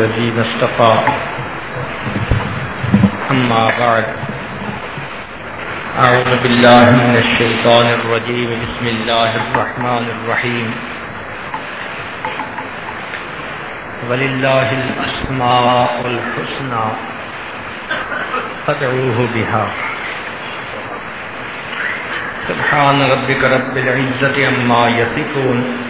الذين اصطفى أما بعد. أعوذ بالله من الشيطان الرجيم. بسم الله الرحمن الرحيم. ولله الأسماء الحسنى. فادعوه بها. سبحان ربك رب العزة عما يصفون.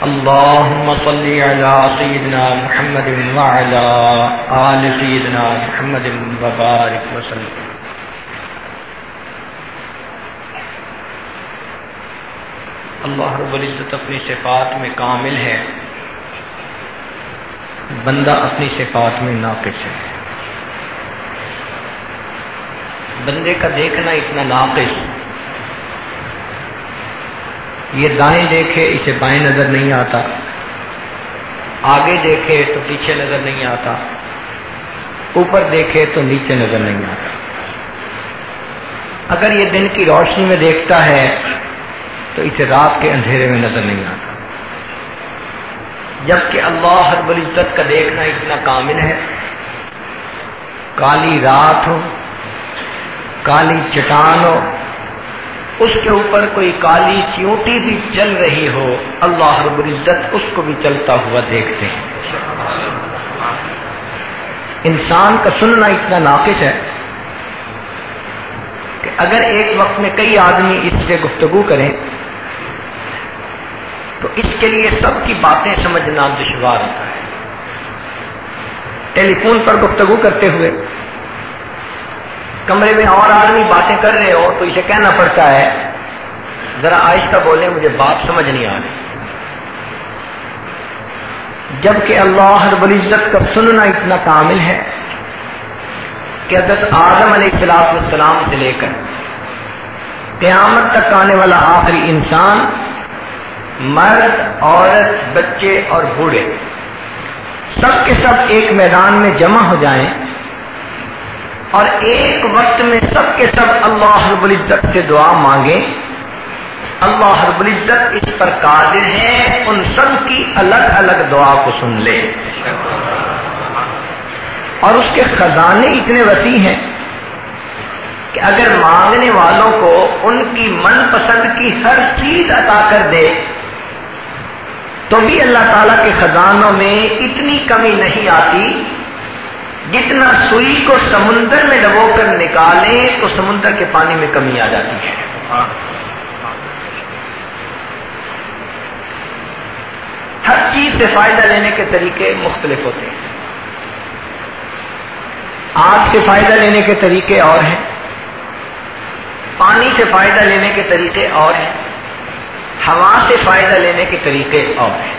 اللهم صل على سيدنا محمد وعلى آل سيدنا محمد وبارك وسلم. اللہ رب العزت اپنی صفات میں کامل ہے۔ بندہ اپنی صفات میں ناقص ہے۔ بندے کا دیکھنا اتنا ناقص۔ یہ دائیں دیکھے، اسے بائیں نظر نہیں آتا۔ آگے دیکھے تو پیچھے نظر نہیں آتا۔ اوپر دیکھے تو نیچے نظر نہیں آتا۔ اگر یہ دن کی روشنی میں دیکھتا ہے تو اسے رات کے اندھیرے میں نظر نہیں آتا۔ جبکہ اللہ رب العزت کا دیکھنا اتنا کامل ہے۔ کالی رات ہو، کالی چٹان ہو اس کے اوپر کوئی کالی چیوٹی بھی چل رہی ہو، اللہ رب العزت اس کو بھی چلتا ہوا دیکھتے ہیں۔ انسان کا سننا اتنا ناقص ہے کہ اگر ایک وقت میں کئی آدمی اس سے گفتگو کریں، تو اس کے لیے سب کی باتیں سمجھنا دشوار ہوتا ہے۔ ٹیلی فون پر گفتگو کرتے ہوئے کمرے میں اور آدمی باتیں کر رہے ہو تو اسے کہنا پڑتا ہے، ذرا آہستہ بولے مجھے بات سمجھ نہیں آ رہی جبکہ اللہ رب العزت کا سننا اتنا کامل ہے کہ حضرت آدم علیہ السلام السلام سے لے کر قیامت تک آنے والا آخری انسان مرد، عورت، بچے اور بوڑھے سب کے سب ایک میدان میں جمع ہو جائیں اور ایک وقت میں سب کے سب اللہ رب العزت سے دعا مانگیں۔ اللہ رب العزت اس پر قادر ہے ان سب کی الگ الگ دعا کو سن لے اور اس کے خزانے اتنے وسیع ہیں کہ اگر مانگنے والوں کو ان کی من پسند کی ہر چیز عطا کر دے، تو بھی اللہ تعالیٰ کے خزانوں میں اتنی کمی نہیں آتی جتنا سوئی کو سمندر میں ڈبو کر نکالیں تو سمندر کے پانی میں کمی آ جاتی ہے۔ ہر چیز سے فائدہ لینے کے طریقے مختلف ہوتے ہیں۔ آگ سے فائدہ لینے کے طریقے اور ہیں۔ پانی سے فائدہ لینے کے طریقے اور ہیں۔ ہوا سے فائدہ لینے کے طریقے اور ہیں۔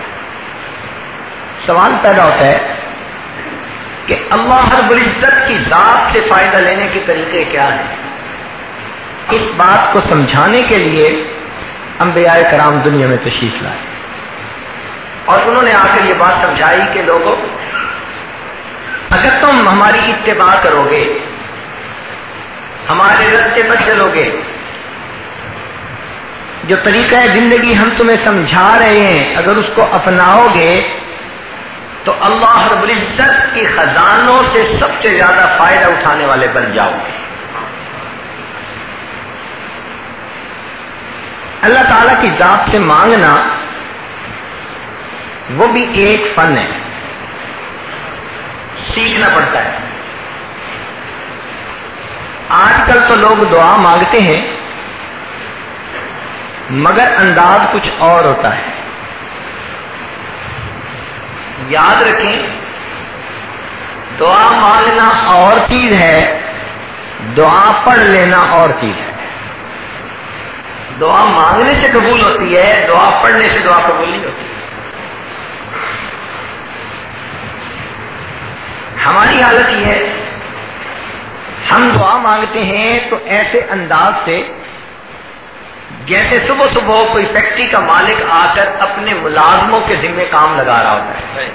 سوال پیدا ہوتا ہے کہ اللہ رب العزت کی ذات سے فائدہ لینے کے طریقے کیا ہیں؟ اس بات کو سمجھانے کے لیے انبیاء کرام دنیا میں تشریف لائے۔ اور انہوں نے آ کر یہ بات سمجھائی کہ لوگوں، اگر تم ہماری اتباع کرو گے ہمارے رستے پر چلو گے جو طریقہ ہے زندگی ہم تمہیں سمجھا رہے ہیں، اگر اس کو اپناؤ گے تو اللہ رب العزت کی خزانوں سے سب سے زیادہ فائدہ اٹھانے والے بن جاؤ گے۔ اللہ تعالی کی ذات سے مانگنا وہ بھی ایک فن ہے۔ سیکھنا پڑتا ہے۔ آج کل تو لوگ دعا مانگتے ہیں، مگر انداز کچھ اور ہوتا ہے۔ یاد رکھیں، دعا مانگنا اور چیز ہے، دعا پڑھ لینا اور چیز ہے۔ دعا مانگنے سے قبول ہوتی ہے، دعا پڑھنے سے دعا قبول نہیں ہوتی۔ ہماری حالت یہ ہے، ہم دعا مانگتے ہیں تو ایسے انداز سے جیسے صبح صبح کوئی فیکٹری کا مالک آ کر اپنے ملازموں کے ذمے کام لگا رہا ہوتا ہے۔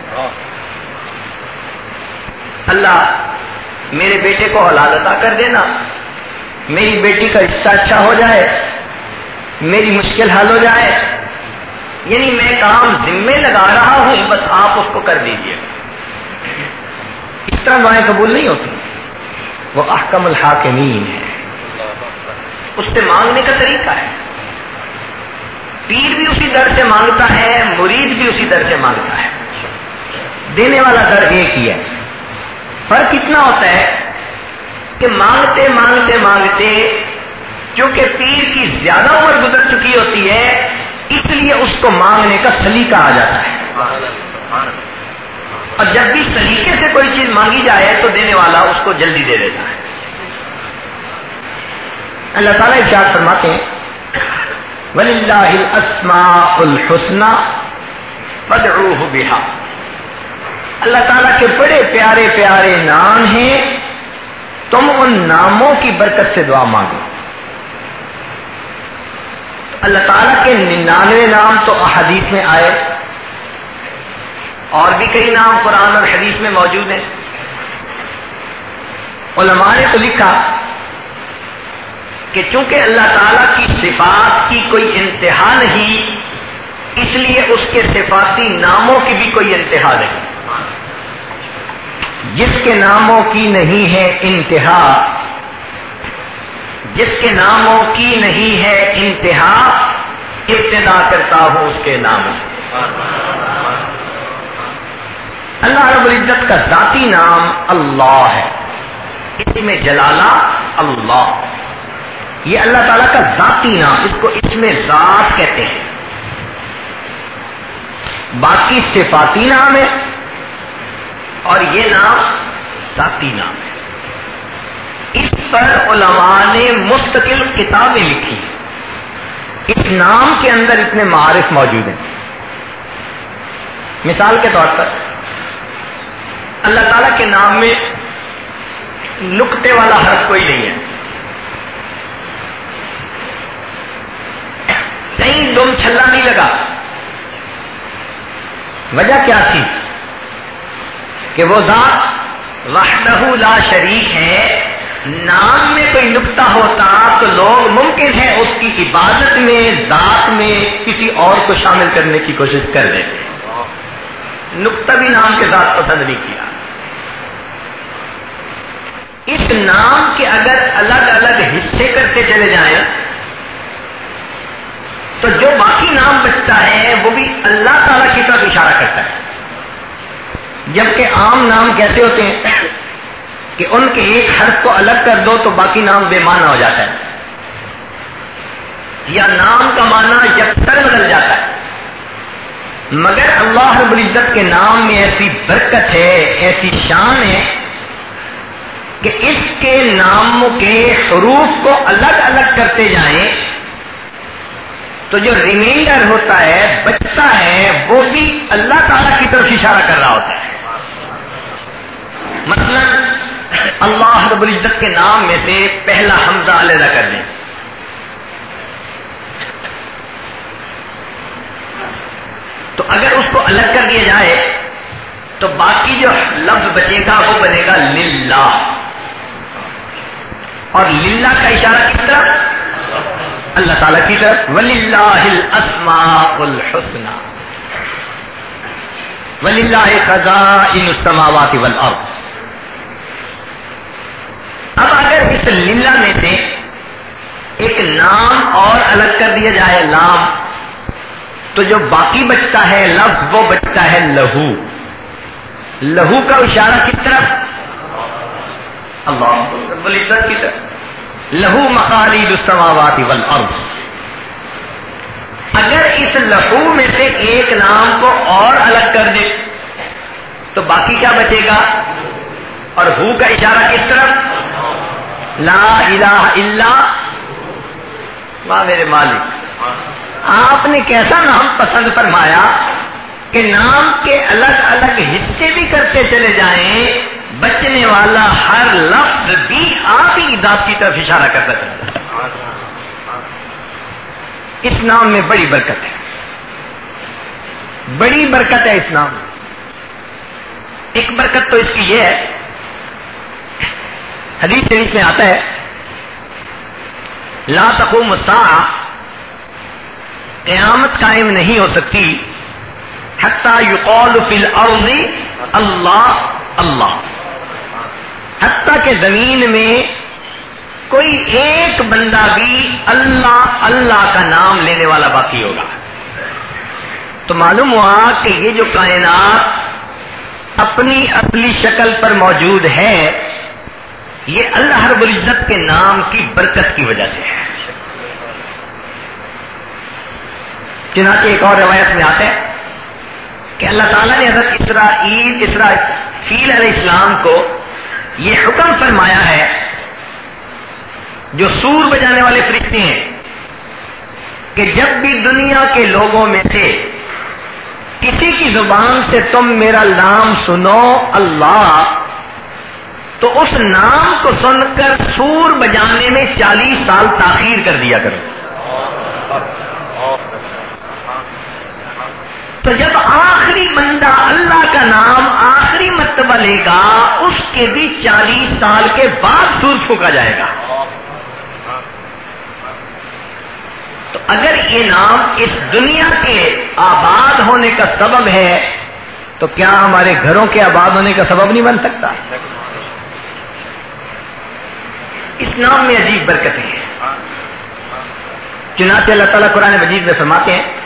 اللہ میرے بیٹے کو حلال عطا کر دینا۔ میری بیٹی کا حصہ اچھا ہو جائے۔ میری مشکل حل ہو جائے۔ یعنی میں کام ذمے لگا رہا ہوں بس آپ اس کو کر دیجیے اس طرح دعائیں قبول نہیں ہوتی۔ وہ احکم الحاکمین ہے اس سے مانگنے کا طریقہ ہے۔ پیر بھی اسی در سے مانگتا ہے، مرید بھی اسی در سے مانگتا ہے۔ دینے والا در ایک ہی ہے۔ فرق اتنا ہوتا ہے کہ مانگتے مانگتے مانگتے کیونکہ پیر کی زیادہ عمر گزر چکی ہوتی ہے، اس لیے اس کو مانگنے کا سلیقہ آ جاتا ہے۔ اور جب بھی سلیقے سے کوئی چیز مانگی جائے تو دینے والا اس کو جلدی دے دیتا ہے۔ اللہ تعالیٰ ارشاد فرماتے ہیں ولی اللہ الحسن پدروح بہا اللہ تعالیٰ کے بڑے پیارے پیارے نام ہیں۔ تم ان ناموں کی برکت سے دعا مانگو۔ اللہ تعالیٰ کے ننانوے نام تو احادیث میں آئے۔ اور بھی کئی نام قرآن اور حدیث میں موجود ہیں۔ علماء نے تو لکھا کہ چونکہ اللہ تعالیٰ کی صفات کی کوئی انتہا نہیں، اس لیے اس کے صفاتی ناموں کی بھی کوئی انتہا نہیں۔ جس کے ناموں کی نہیں ہے انتہا، جس کے ناموں کی نہیں ہے انتہا، ابتدا کرتا ہوں اس کے نام سے۔ اللہ رب العزت کا ذاتی نام اللہ ہے۔ اس میں جلالہ اللہ۔ یہ اللہ تعالیٰ کا ذاتی نام، اس کو اس میں ذات کہتے ہیں۔ باقی صفاتی نام ہے اور یہ نام ذاتی نام ہے۔ اس پر علماء نے مستقل کتابیں لکھی۔ اس نام کے اندر اتنے معارف موجود ہیں۔ مثال کے طور پر، اللہ تعالی کے نام میں نقطے والا حرف کوئی نہیں ہے۔ کہیں دم چھلا نہیں لگا۔ وجہ کیا تھی؟ کہ وہ ذات وحدہ لا شریک ہے، نام میں کوئی نقطہ ہوتا تو لوگ ممکن ہے اس کی عبادت میں، ذات میں کسی اور کو شامل کرنے کی کوشش کر دیتے نقطہ بھی نام کے ساتھ پسند نہیں کیا۔ اس نام کے اگر الگ الگ حصے کرتے چلے جائیں تو جو باقی نام بچتا ہے، وہ بھی اللہ تعالی کی طرف اشارہ کرتا ہے۔ جبکہ عام نام کیسے ہوتے ہیں؟ کہ ان کے ایک حرف کو الگ کر دو تو باقی نام بے معنی ہو جاتا ہے۔ یا نام کا معنی یکسر بدل جاتا ہے۔ مگر اللہ رب العزت کے نام میں ایسی برکت ہے، ایسی شان ہے کہ اس کے نام کے حروف کو الگ الگ کرتے جائیں۔ تو جو ریمائنڈر ہوتا ہے، بچتا ہے، وہ بھی اللہ تعالی کی طرف اشارہ کر رہا ہوتا ہے۔ مثلا اللہ رب العزت کے نام میں سے پہلا حمزہ علیحدہ کر دیں۔ تو اگر اس کو الگ کر دیا جائے، تو باقی جو لفظ بچے گا، وہ بنے گا للہ۔ اور للہ کا اشارہ کس طرف اللہ تعالی کی طرف وللہ الاسماء الحسنہ وللہ خزائن السماوات والارض اب اگر اس للہ میں سے ایک نام اور الگ کر دیا جائے، لام، تو جو باقی بچتا ہے، لفظ وہ بچتا ہے لہو۔ لہو کا اشارہ کس طرف؟ اللہ کی طرف۔ لہو مخالی السماوات والارض۔ اگر اس لہو میں سے ایک نام کو اور الگ کر دے، تو باقی کیا بچے گا؟ اور ہو کا اشارہ کس طرف؟ لا الہ الا میرے مالک۔ آپ نے کیسا نام پسند فرمایا کہ نام کے الگ الگ حصے بھی کرتے چلے جائیں بچنے والا ہر لفظ بھی آپ ہی ذات کی طرف اشارہ کرتا تھا اس نام میں بڑی برکت ہے۔ بڑی برکت ہے اس نام میں۔ ایک برکت تو اس کی یہ ہے۔ حدیث شریف میں آتا ہے، لا تقوم الساعہ قیامت قائم نہیں ہو سکتی، حتیٰ یقول فی الارض اللہ اللہ۔ حتیٰ کہ زمین میں کوئی ایک بندہ بھی اللہ اللہ کا نام لینے والا باقی ہوگا۔ تو معلوم ہوا کہ یہ جو کائنات اپنی اصلی شکل پر موجود ہے، یہ اللہ رب العزت کے نام کی برکت کی وجہ سے ہے۔ چنانچہ ایک اور روایت میں آتا ہے کہ اللہ تعالیٰ نے حضرت اسرائیل اسرائیل علیہ السلام کو یہ حکم فرمایا ہے جو سور بجانے والے فرشتے ہیں کہ جب بھی دنیا کے لوگوں میں سے کسی کی زبان سے تم میرا نام سنو اللہ، تو اس نام کو سن کر سور بجانے میں چالیس سال تاخیر کر دیا کرو۔ تو جب آخری بندہ اللہ کا نام آخری مرتبہ لے گا، اس کے بھی چالیس سال کے بعد سور پھونکا جائے گا۔ تو اگر یہ نام اس دنیا کے آباد ہونے کا سبب ہے، تو کیا ہمارے گھروں کے آباد ہونے کا سبب نہیں بن سکتا؟ اس نام میں عجیب برکتیں ہیں۔ چنانچہ اللہ تعالیٰ قرآن مجید میں فرماتے ہیں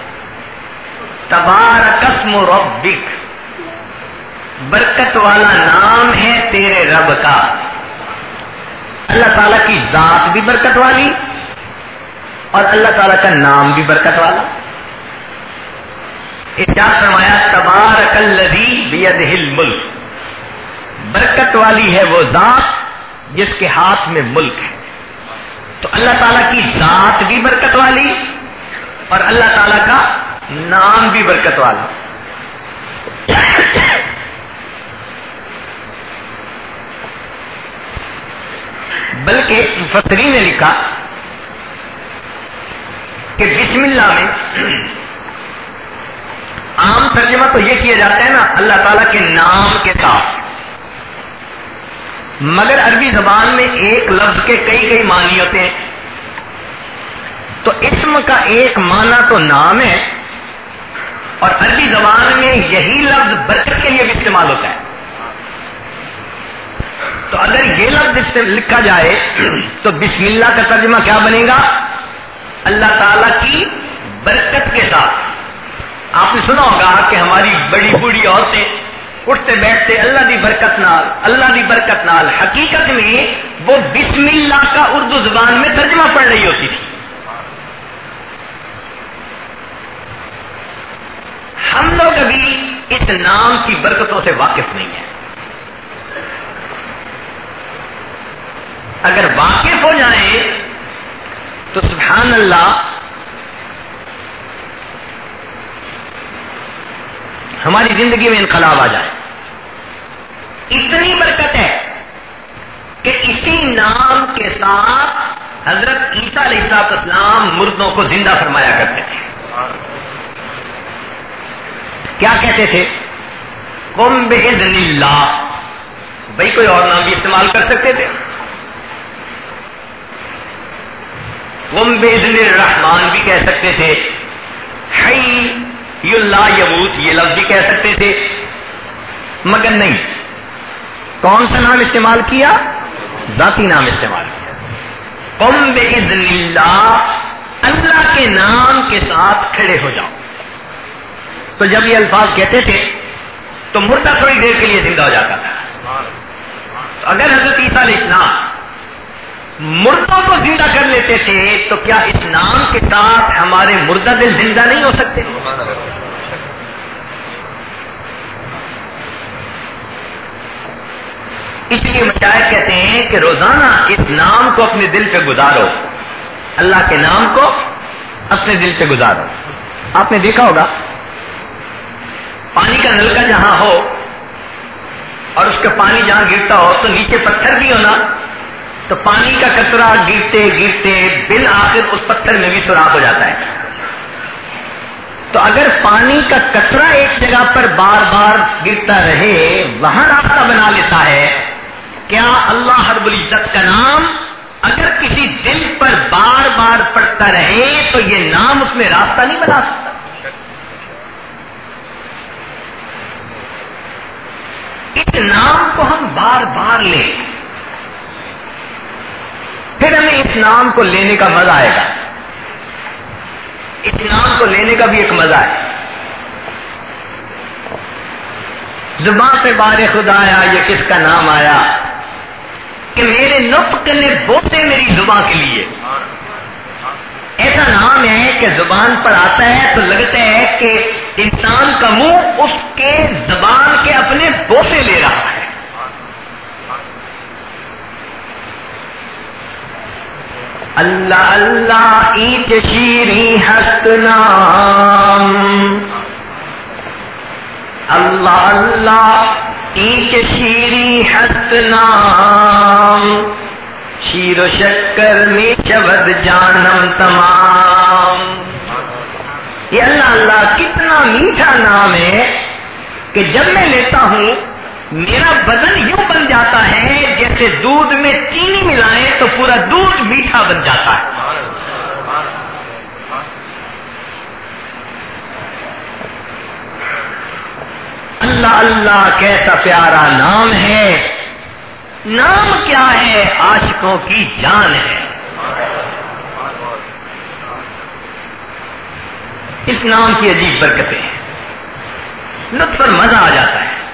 تبار قسم ربک۔ برکت والا نام ہے تیرے رب کا۔ اللہ تعالیٰ کی ذات بھی برکت والی اور اللہ تعالیٰ کا نام بھی برکت والا۔ فرمایا؟ تبار کلدی ملک برکت والی ہے وہ ذات جس کے ہاتھ میں ملک ہے۔ تو اللہ تعالیٰ کی ذات بھی برکت والی اور اللہ تعالیٰ کا نام بھی برکت والا۔ بلکہ مفسرین نے لکھا کہ بسم اللہ میں عام ترجمہ تو یہ کیا جاتا ہے نا، اللہ تعالیٰ کے نام کے ساتھ۔ مگر عربی زبان میں ایک لفظ کے کئی کئی معنی ہوتے ہیں۔ تو اسم کا ایک معنی تو نام ہے اور عربی زبان میں یہی لفظ برکت کے لیے بھی استعمال ہوتا ہے۔ تو اگر یہ لفظ لکھا جائے تو بسم اللہ کا ترجمہ کیا بنے گا؟ اللہ تعالی کی برکت کے ساتھ۔ آپ نے سنا ہوگا کہ ہماری بڑی بوڑھی عورتیں اٹھتے بیٹھتے اللہ دی برکت نال، اللہ دی برکت نال، حقیقت میں وہ بسم اللہ کا اردو زبان میں ترجمہ پڑھ رہی ہوتی تھی۔ ہم لوگ ابھی اس نام کی برکتوں سے واقف نہیں ہیں۔ اگر واقف ہو جائیں تو سبحان اللہ ہماری زندگی میں انقلاب آ جائے۔ اتنی برکت ہے کہ اسی نام کے ساتھ حضرت عیسیٰ علیہ السلاط اسلام مردوں کو زندہ فرمایا کرتے تھے۔ کیا کہتے تھے؟ کم اللہ۔ بھائی کوئی اور نام بھی استعمال کر سکتے تھے؟ کم الرحمان بھی کہہ سکتے تھے۔ اللہ یبوت یہ لفظ بھی کہہ سکتے تھے۔ مگر نہیں۔ کون سا نام استعمال کیا؟ ذاتی نام استعمال کیا۔ قم بزن اللہ اللہ کے نام کے ساتھ کھڑے ہو جاؤ۔ تو جب یہ الفاظ کہتے تھے، تو مردہ تھوڑی دیر کے لیے زندہ ہو جاتا تھا۔ اگر حضرت عیسیٰ علیہ السلام مردوں کو زندہ کر لیتے تھے، تو کیا اس نام کے ساتھ ہمارے مردہ دل زندہ نہیں ہو سکتے؟ اس لیے مشاعر کہتے ہیں کہ روزانہ اس نام کو اپنے دل پہ گزارو۔ اللہ کے نام کو اپنے دل پہ گزارو۔ آپ نے دیکھا ہوگا، پانی کا نلکا جہاں ہو اور اس کا پانی جہاں گرتا ہو تو نیچے پتھر بھی ہونا تو پانی کا کچرا گرتے گرتے بل آخر اس پتھر میں بھی سوراخ ہو جاتا ہے۔ تو اگر پانی کا کچرا ایک جگہ پر بار بار گرتا رہے، وہاں راستہ بنا لیتا ہے۔ کیا اللہ ہر العزت کا نام اگر کسی دل پر بار بار پڑتا رہے تو یہ نام اس میں راستہ نہیں بنا سکتا؟ اس نام کو ہم بار بار لیں۔ پھر ہمیں اس نام کو لینے کا مزہ آئے گا۔ اس نام کو لینے کا بھی ایک مزہ ہے۔ زبان پہ بار خدا آیا، یہ کس کا نام آیا؟ کہ میرے نطق نے بوتے میری زبان کے لیے۔ ایسا نام ہے کہ زبان پر آتا ہے تو لگتا ہے کہ انسان کا منہ اس کے زبان کے اپنے بوسے لے رہا ہے۔ اللہ اللہ ایک شیری ہست نام۔ اللہ اللہ ایک شیری ہست نام۔ شیر و شکر میں شبد جانم تمام۔ یہ اللہ اللہ کتنا میٹھا نام ہے کہ جب میں لیتا ہوں میرا بدن یوں بن جاتا ہے جیسے دودھ میں چینی ملائیں تو پورا دودھ میٹھا بن جاتا ہے۔ اللہ اللہ کیسا پیارا نام ہے۔ نام کیا ہے؟ عاشقوں کی جان ہے۔ اس نام کی عجیب برکتیں ہیں۔ لطف پر مزہ آ جاتا ہے۔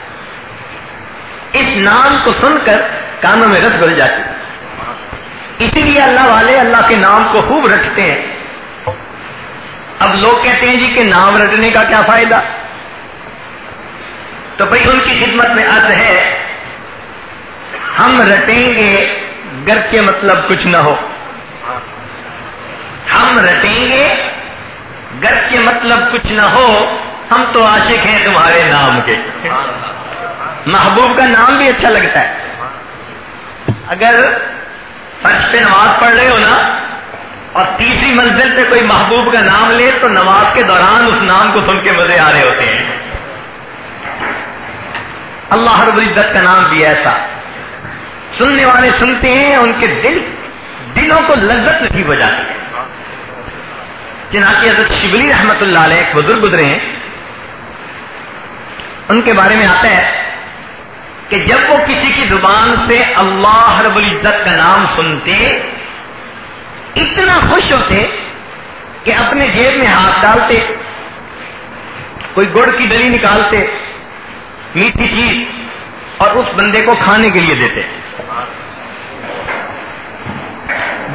اس نام کو سن کر کانوں میں رس بھر جاتی اسی لیے اللہ والے اللہ کے نام کو خوب رکھتے ہیں۔ اب لوگ کہتے ہیں جی کہ نام رٹنے کا کیا فائدہ؟ تو بھائی ان کی خدمت میں ارد ہے، ہم رٹیں گے گر کے مطلب کچھ نہ ہو۔ ہم رٹیں گے گر کے مطلب کچھ نہ ہو، ہم تو عاشق ہیں تمہارے نام کے۔ محبوب کا نام بھی اچھا لگتا ہے۔ اگر فرش پہ نماز پڑھ رہے ہو نا اور تیسری منزل پہ کوئی محبوب کا نام لے تو نماز کے دوران اس نام کو سن کے مزے آ رہے ہوتے ہیں۔ اللہ رب العزت کا نام بھی ایسا۔ سننے والے سنتے ہیں، ان کے دل، دلوں کو لذت نصیب ہو جاتی ہے۔ چنانچہ حضرت شبلی رحمت اللہ علیہ ایک بزرگ گزرے ہیں۔ ان کے بارے میں آتا ہے۔ کہ جب وہ کسی کی زبان سے اللہ رب العزت کا نام سنتے، اتنا خوش ہوتے کہ اپنے جیب میں ہاتھ ڈالتے، کوئی گڑ کی دلی نکالتے، میٹھی چیز اور اس بندے کو کھانے کے لیے دیتے۔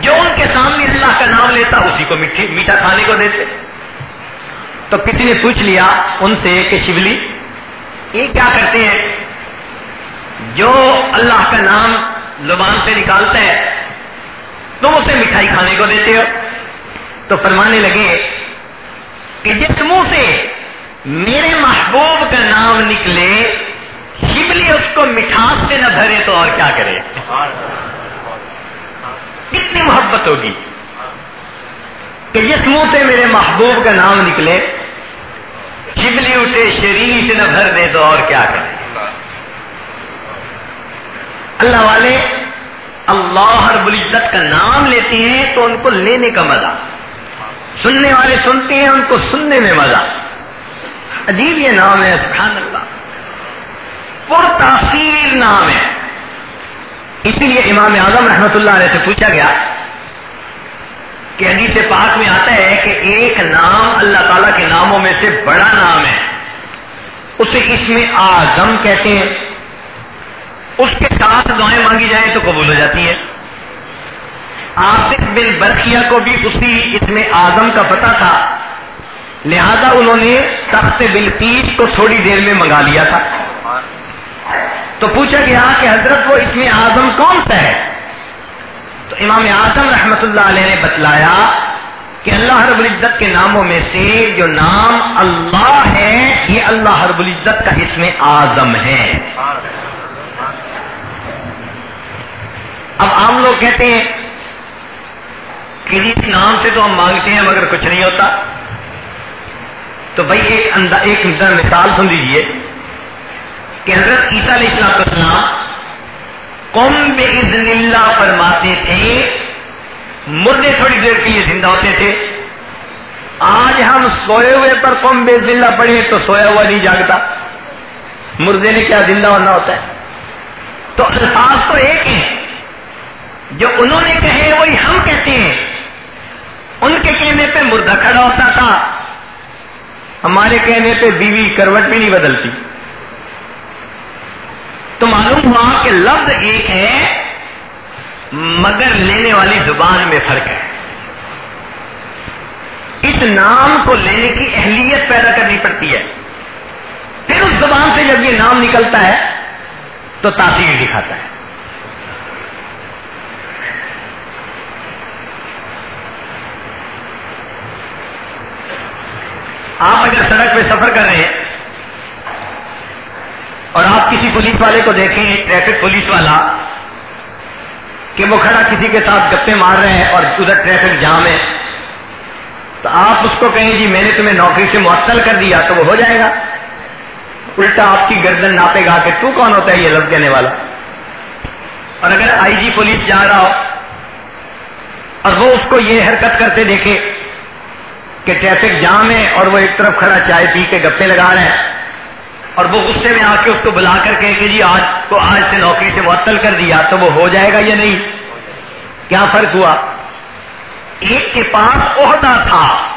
جو ان کے سامنے اللہ کا نام لیتا، اسی کو میٹھی، میٹھا کھانے کو دیتے۔ تو کسی نے پوچھ لیا ان سے کہ شبلی، یہ کیا کرتے ہیں؟ جو اللہ کا نام زبان سے نکالتا ہے، تم اسے مٹھائی کھانے کو دیتے ہو۔ تو فرمانے لگے کہ جس منہ سے میرے محبوب کا نام نکلے، شبلی اس کو مٹھاس سے نہ بھرے تو اور کیا کرے؟ کتنی محبت ہوگی۔ کہ جس منہ سے میرے محبوب کا نام نکلے، شبلی اسے شریر سے نہ بھر دے تو اور کیا کرے؟ اللہ والے اللہ رب العزت کا نام لیتے ہیں تو ان کو لینے کا مزہ۔ سننے والے سنتے ہیں، ان کو سننے میں مزہ۔ عجیب یہ نام ہے سبحان اللہ پر تاثیر نام ہے۔ اسی لیے امام اعظم رحمت اللہ علیہ سے پوچھا گیا کہ حدیث پاک میں آتا ہے کہ ایک نام اللہ تعالی کے ناموں میں سے بڑا نام ہے۔ اسے اس میں آزم کہتے ہیں۔ اس کے ساتھ دعائیں مانگی جائیں تو قبول ہو جاتی ہیں۔ آصف بن برقیہ کو بھی اسی اس میں آزم کا پتہ تھا۔ لہذا انہوں نے تخت بلقیس کو تھوڑی دیر میں منگا لیا تھا۔ تو پوچھا گیا کہ حضرت وہ اس میں آزم کون سا ہے؟ تو امام اعظم رحمت اللہ علیہ نے بتلایا کہ اللہ رب العزت کے ناموں میں سے جو نام اللہ ہے، یہ اللہ رب العزت کا اس میں آزم ہے۔ اب عام لوگ کہتے ہیں کہ جس جی نام سے تو ہم مانگتے ہیں مگر کچھ نہیں ہوتا۔ تو بھائی ایک ایک مثال سن لیجیے کہ حضرت عیسیٰ علیہ السلام السلام قوم بے عزن اللہ فرماتے تھے، مردے تھوڑی دیر کے لیے زندہ ہوتے تھے۔ آج ہم سوئے ہوئے پر قوم بے اللہ پڑھے تو سویا ہوا نہیں جاگتا۔ مردے نے کیا زندہ ہونا ہوتا ہے؟ تو الفاظ تو ایک ہی جو انہوں نے کہے وہی ہم کہتے ہیں۔ ان کے کہنے پہ مردہ کھڑا ہوتا تھا۔ ہمارے کہنے پہ بیوی کروٹ بھی نہیں بدلتی۔ تو معلوم ہوا کہ لفظ ایک ہے، مگر لینے والی زبان میں فرق ہے۔ اس نام کو لینے کی اہلیت پیدا کرنی پڑتی ہے۔ پھر اس زبان سے جب یہ نام نکلتا ہے، تو تاثیر دکھاتا ہے۔ آپ اگر سڑک پہ سفر کر رہے ہیں اور آپ کسی پولیس والے کو دیکھیں، ٹریفک پولیس والا، کہ وہ کھڑا کسی کے ساتھ گپے مار رہے ہیں اور ادھر ٹریفک جام ہے، تو آپ اس کو کہیں جی میں نے تمہیں نوکری سے معطل کر دیا، تو وہ ہو جائے گا۔ الٹا آپ کی گردن ناپے گا کہ تو کون ہوتا ہے یہ لفظ دینے والا۔ اور اگر آئی جی پولیس جا رہا ہو اور وہ اس کو یہ حرکت کرتے دیکھے کہ ٹریفک جام ہے اور وہ ایک طرف کھڑا چائے پی کے گپے لگا رہے ہیں۔ اور وہ غصے میں آ کے اس کو بلا کر کہ جی آج کو آج سے نوکری سے معطل کر دیا، تو وہ ہو جائے گا یا نہیں؟ کیا فرق ہوا؟ ایک کے پاس عہدہ تھا۔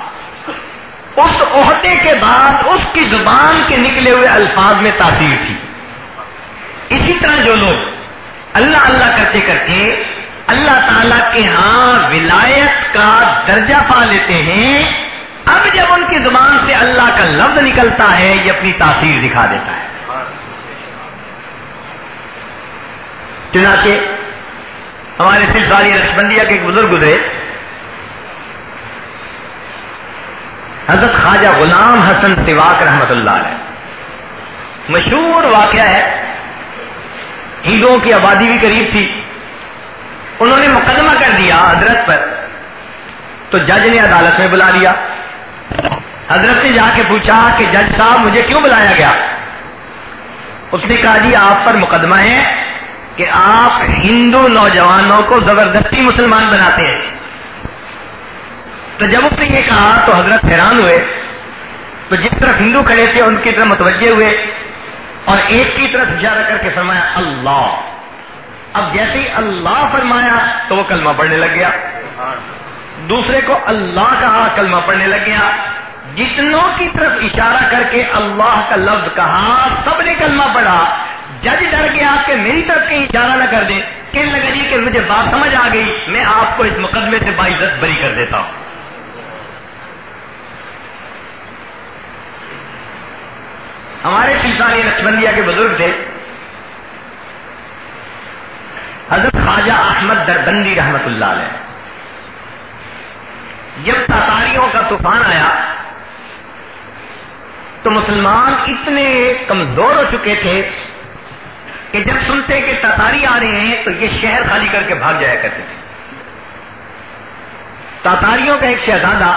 اس عہدے کے بعد اس کی زبان کے نکلے ہوئے الفاظ میں تاثیر تھی۔ اسی طرح جو لوگ اللہ اللہ کرتے کرتے اللہ تعالی کے ہاں ولایت کا درجہ پا لیتے ہیں اب جب ان کی زبان سے اللہ کا لفظ نکلتا ہے، یہ اپنی تاثیر دکھا دیتا ہے۔ چنانچہ ہمارے سلساری رشبندیا کے ایک بزرگ گزرے۔ حضرت خواجہ غلام حسن سواق رحمت اللہ علیہ۔ مشہور واقعہ ہے، ہندوؤں کی آبادی بھی قریب تھی۔ انہوں نے مقدمہ کر دیا حضرت پر، تو جج نے عدالت میں بلا لیا۔ حضرت نے جا کے پوچھا کہ جج صاحب مجھے کیوں بلایا گیا؟ اس نے کہا جی آپ پر مقدمہ ہے کہ آپ ہندو نوجوانوں کو زبردستی مسلمان بناتے ہیں۔ تو جب اس نے یہ کہا تو حضرت حیران ہوئے۔ تو جس طرف ہندو کھڑے تھے ان کی طرف متوجہ ہوئے اور ایک کی طرف اشارہ کر کے فرمایا، اللہ۔ اب جیسے ہی اللہ فرمایا تو وہ کلمہ پڑھنے لگ گیا۔ دوسرے کو اللہ کہا کلمہ پڑھنے لگ گیا۔ جتنوں کی طرف اشارہ کر کے اللہ کا لفظ کہا، سب نے کلمہ پڑھا۔ جج ڈر گیا کہ میری طرف کہیں اشارہ نہ کر دیں کہنے لگا جی کہ مجھے بات سمجھ آ گئی، میں آپ کو اس مقدمے سے باعزت بری کر دیتا ہوں۔ ہمارے سلطانی لکشمندیا کے بزرگ تھے۔ حضرت خواجہ احمد دربندی رحمت اللہ علیہ۔ جب تاتاریوں کا طوفان آیا تو مسلمان اتنے کمزور ہو چکے تھے کہ جب سنتے کہ تاتاری آ رہے ہیں تو یہ شہر خالی کر کے بھاگ جایا کرتے تھے۔ تاتاریوں کا ایک شہزادہ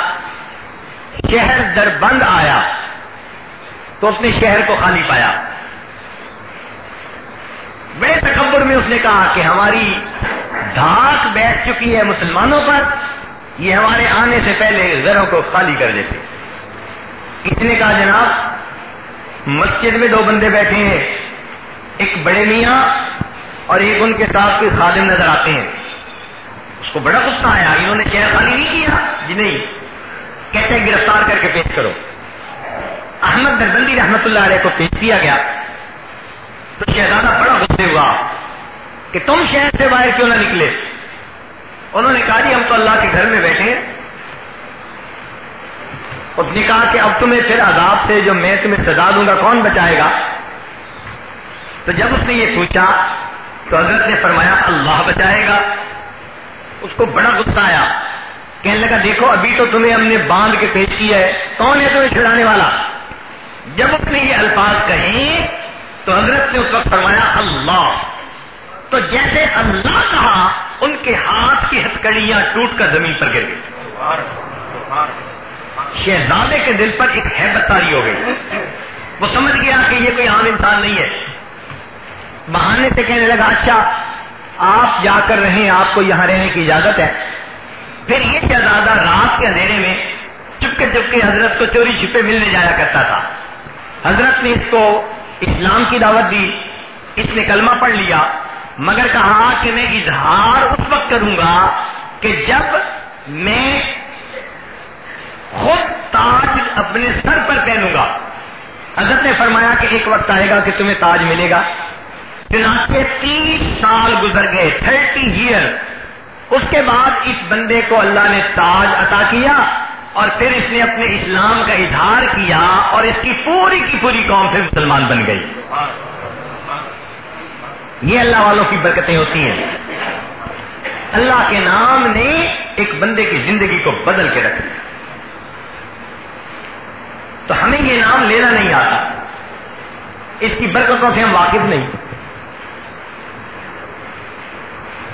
شہر در بند آیا تو اس نے شہر کو خالی پایا۔ بڑے تکبر میں اس نے کہا کہ ہماری دھاک بیٹھ چکی ہے مسلمانوں پر۔ یہ ہمارے آنے سے پہلے گھروں کو خالی کر دیتے کس نے کہا جناب، مسجد میں دو بندے بیٹھے ہیں، ایک بڑے میاں اور ایک ان کے ساتھ کوئی خادم نظر آتے ہیں۔ اس کو بڑا غصہ آیا، انہوں نے چہر خالی نہیں کیا۔ جی نہیں، کہتے گرفتار کر کے پیش کرو۔ احمد دربندی رحمت اللہ علیہ کو پیش کیا گیا۔ تو شہزادہ بڑا غصے ہوا کہ تم شہر سے باہر کیوں نہ نکلے؟ انہوں نے کہا جی ہم تو اللہ کے گھر میں بیٹھے ہیں۔ اس نے کہا کہ اب تمہیں پھر عذاب سے جو میں تمہیں سزا دوں گا کون بچائے گا؟ تو جب اس نے یہ پوچھا تو حضرت نے فرمایا، اللہ بچائے گا۔ اس کو بڑا غصہ آیا۔ کہنے لگا، دیکھو، ابھی تو تمہیں ہم نے باندھ کے پیش کیا ہے۔ کون ہے تمہیں چھڑانے والا؟ جب اس نے یہ الفاظ کہیں تو حضرت نے اس وقت فرمایا، اللہ۔ تو جیسے اللہ کہا کے ہاتھ کی ہتکڑیاں ٹوٹ کر زمین پر گر گئی۔ شہزادے کے دل پر ایک حیبت تاری ہو گئی۔ وہ سمجھ گیا کہ یہ کوئی عام انسان نہیں ہے۔ بہانے سے کہنے لگا اچھا آپ جا کر رہیں، آپ کو یہاں رہنے کی اجازت ہے۔ پھر یہ شہزادہ رات کے اندھیرے میں چپکے چپکے حضرت کو چوری چھپے ملنے جایا کرتا تھا۔ حضرت نے اس کو اسلام کی دعوت دی، اس نے کلمہ پڑھ لیا۔ مگر کہا کہ میں اظہار اس وقت کروں گا کہ جب میں خود تاج اپنے سر پر پہنوں گا۔ حضرت نے فرمایا کہ ایک وقت آئے گا کہ تمہیں تاج ملے گا۔ چنانچہ تیس سال گزر گئے، تھرٹی ایئر۔ اس کے بعد اس بندے کو اللہ نے تاج عطا کیا اور پھر اس نے اپنے اسلام کا اظہار کیا اور اس کی پوری کی پوری قوم پھر مسلمان بن گئی۔ یہ اللہ والوں کی برکتیں ہوتی ہیں۔ اللہ کے نام نے ایک بندے کی زندگی کو بدل کے رکھ دیا۔ تو ہمیں یہ نام لینا نہیں آتا۔ اس کی برکتوں سے ہم واقف نہیں۔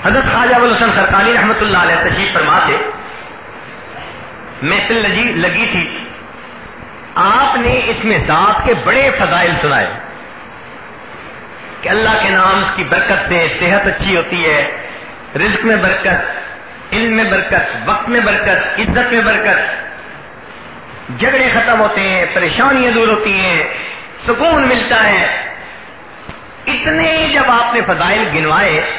حضرت خواجہ الحسن سرکاری رحمت اللہ علیہ تشریف فرما سے محفل لگی تھی۔ آپ نے اس میں ذات کے بڑے فضائل سنائے۔ کہ اللہ کے نام کی برکت سے صحت اچھی ہوتی ہے، رزق میں برکت، علم میں برکت، وقت میں برکت، عزت میں برکت۔ جھگڑے ختم ہوتے ہیں، پریشانیاں دور ہوتی ہیں، سکون ملتا ہے۔ اتنے جب آپ نے فضائل گنوائے،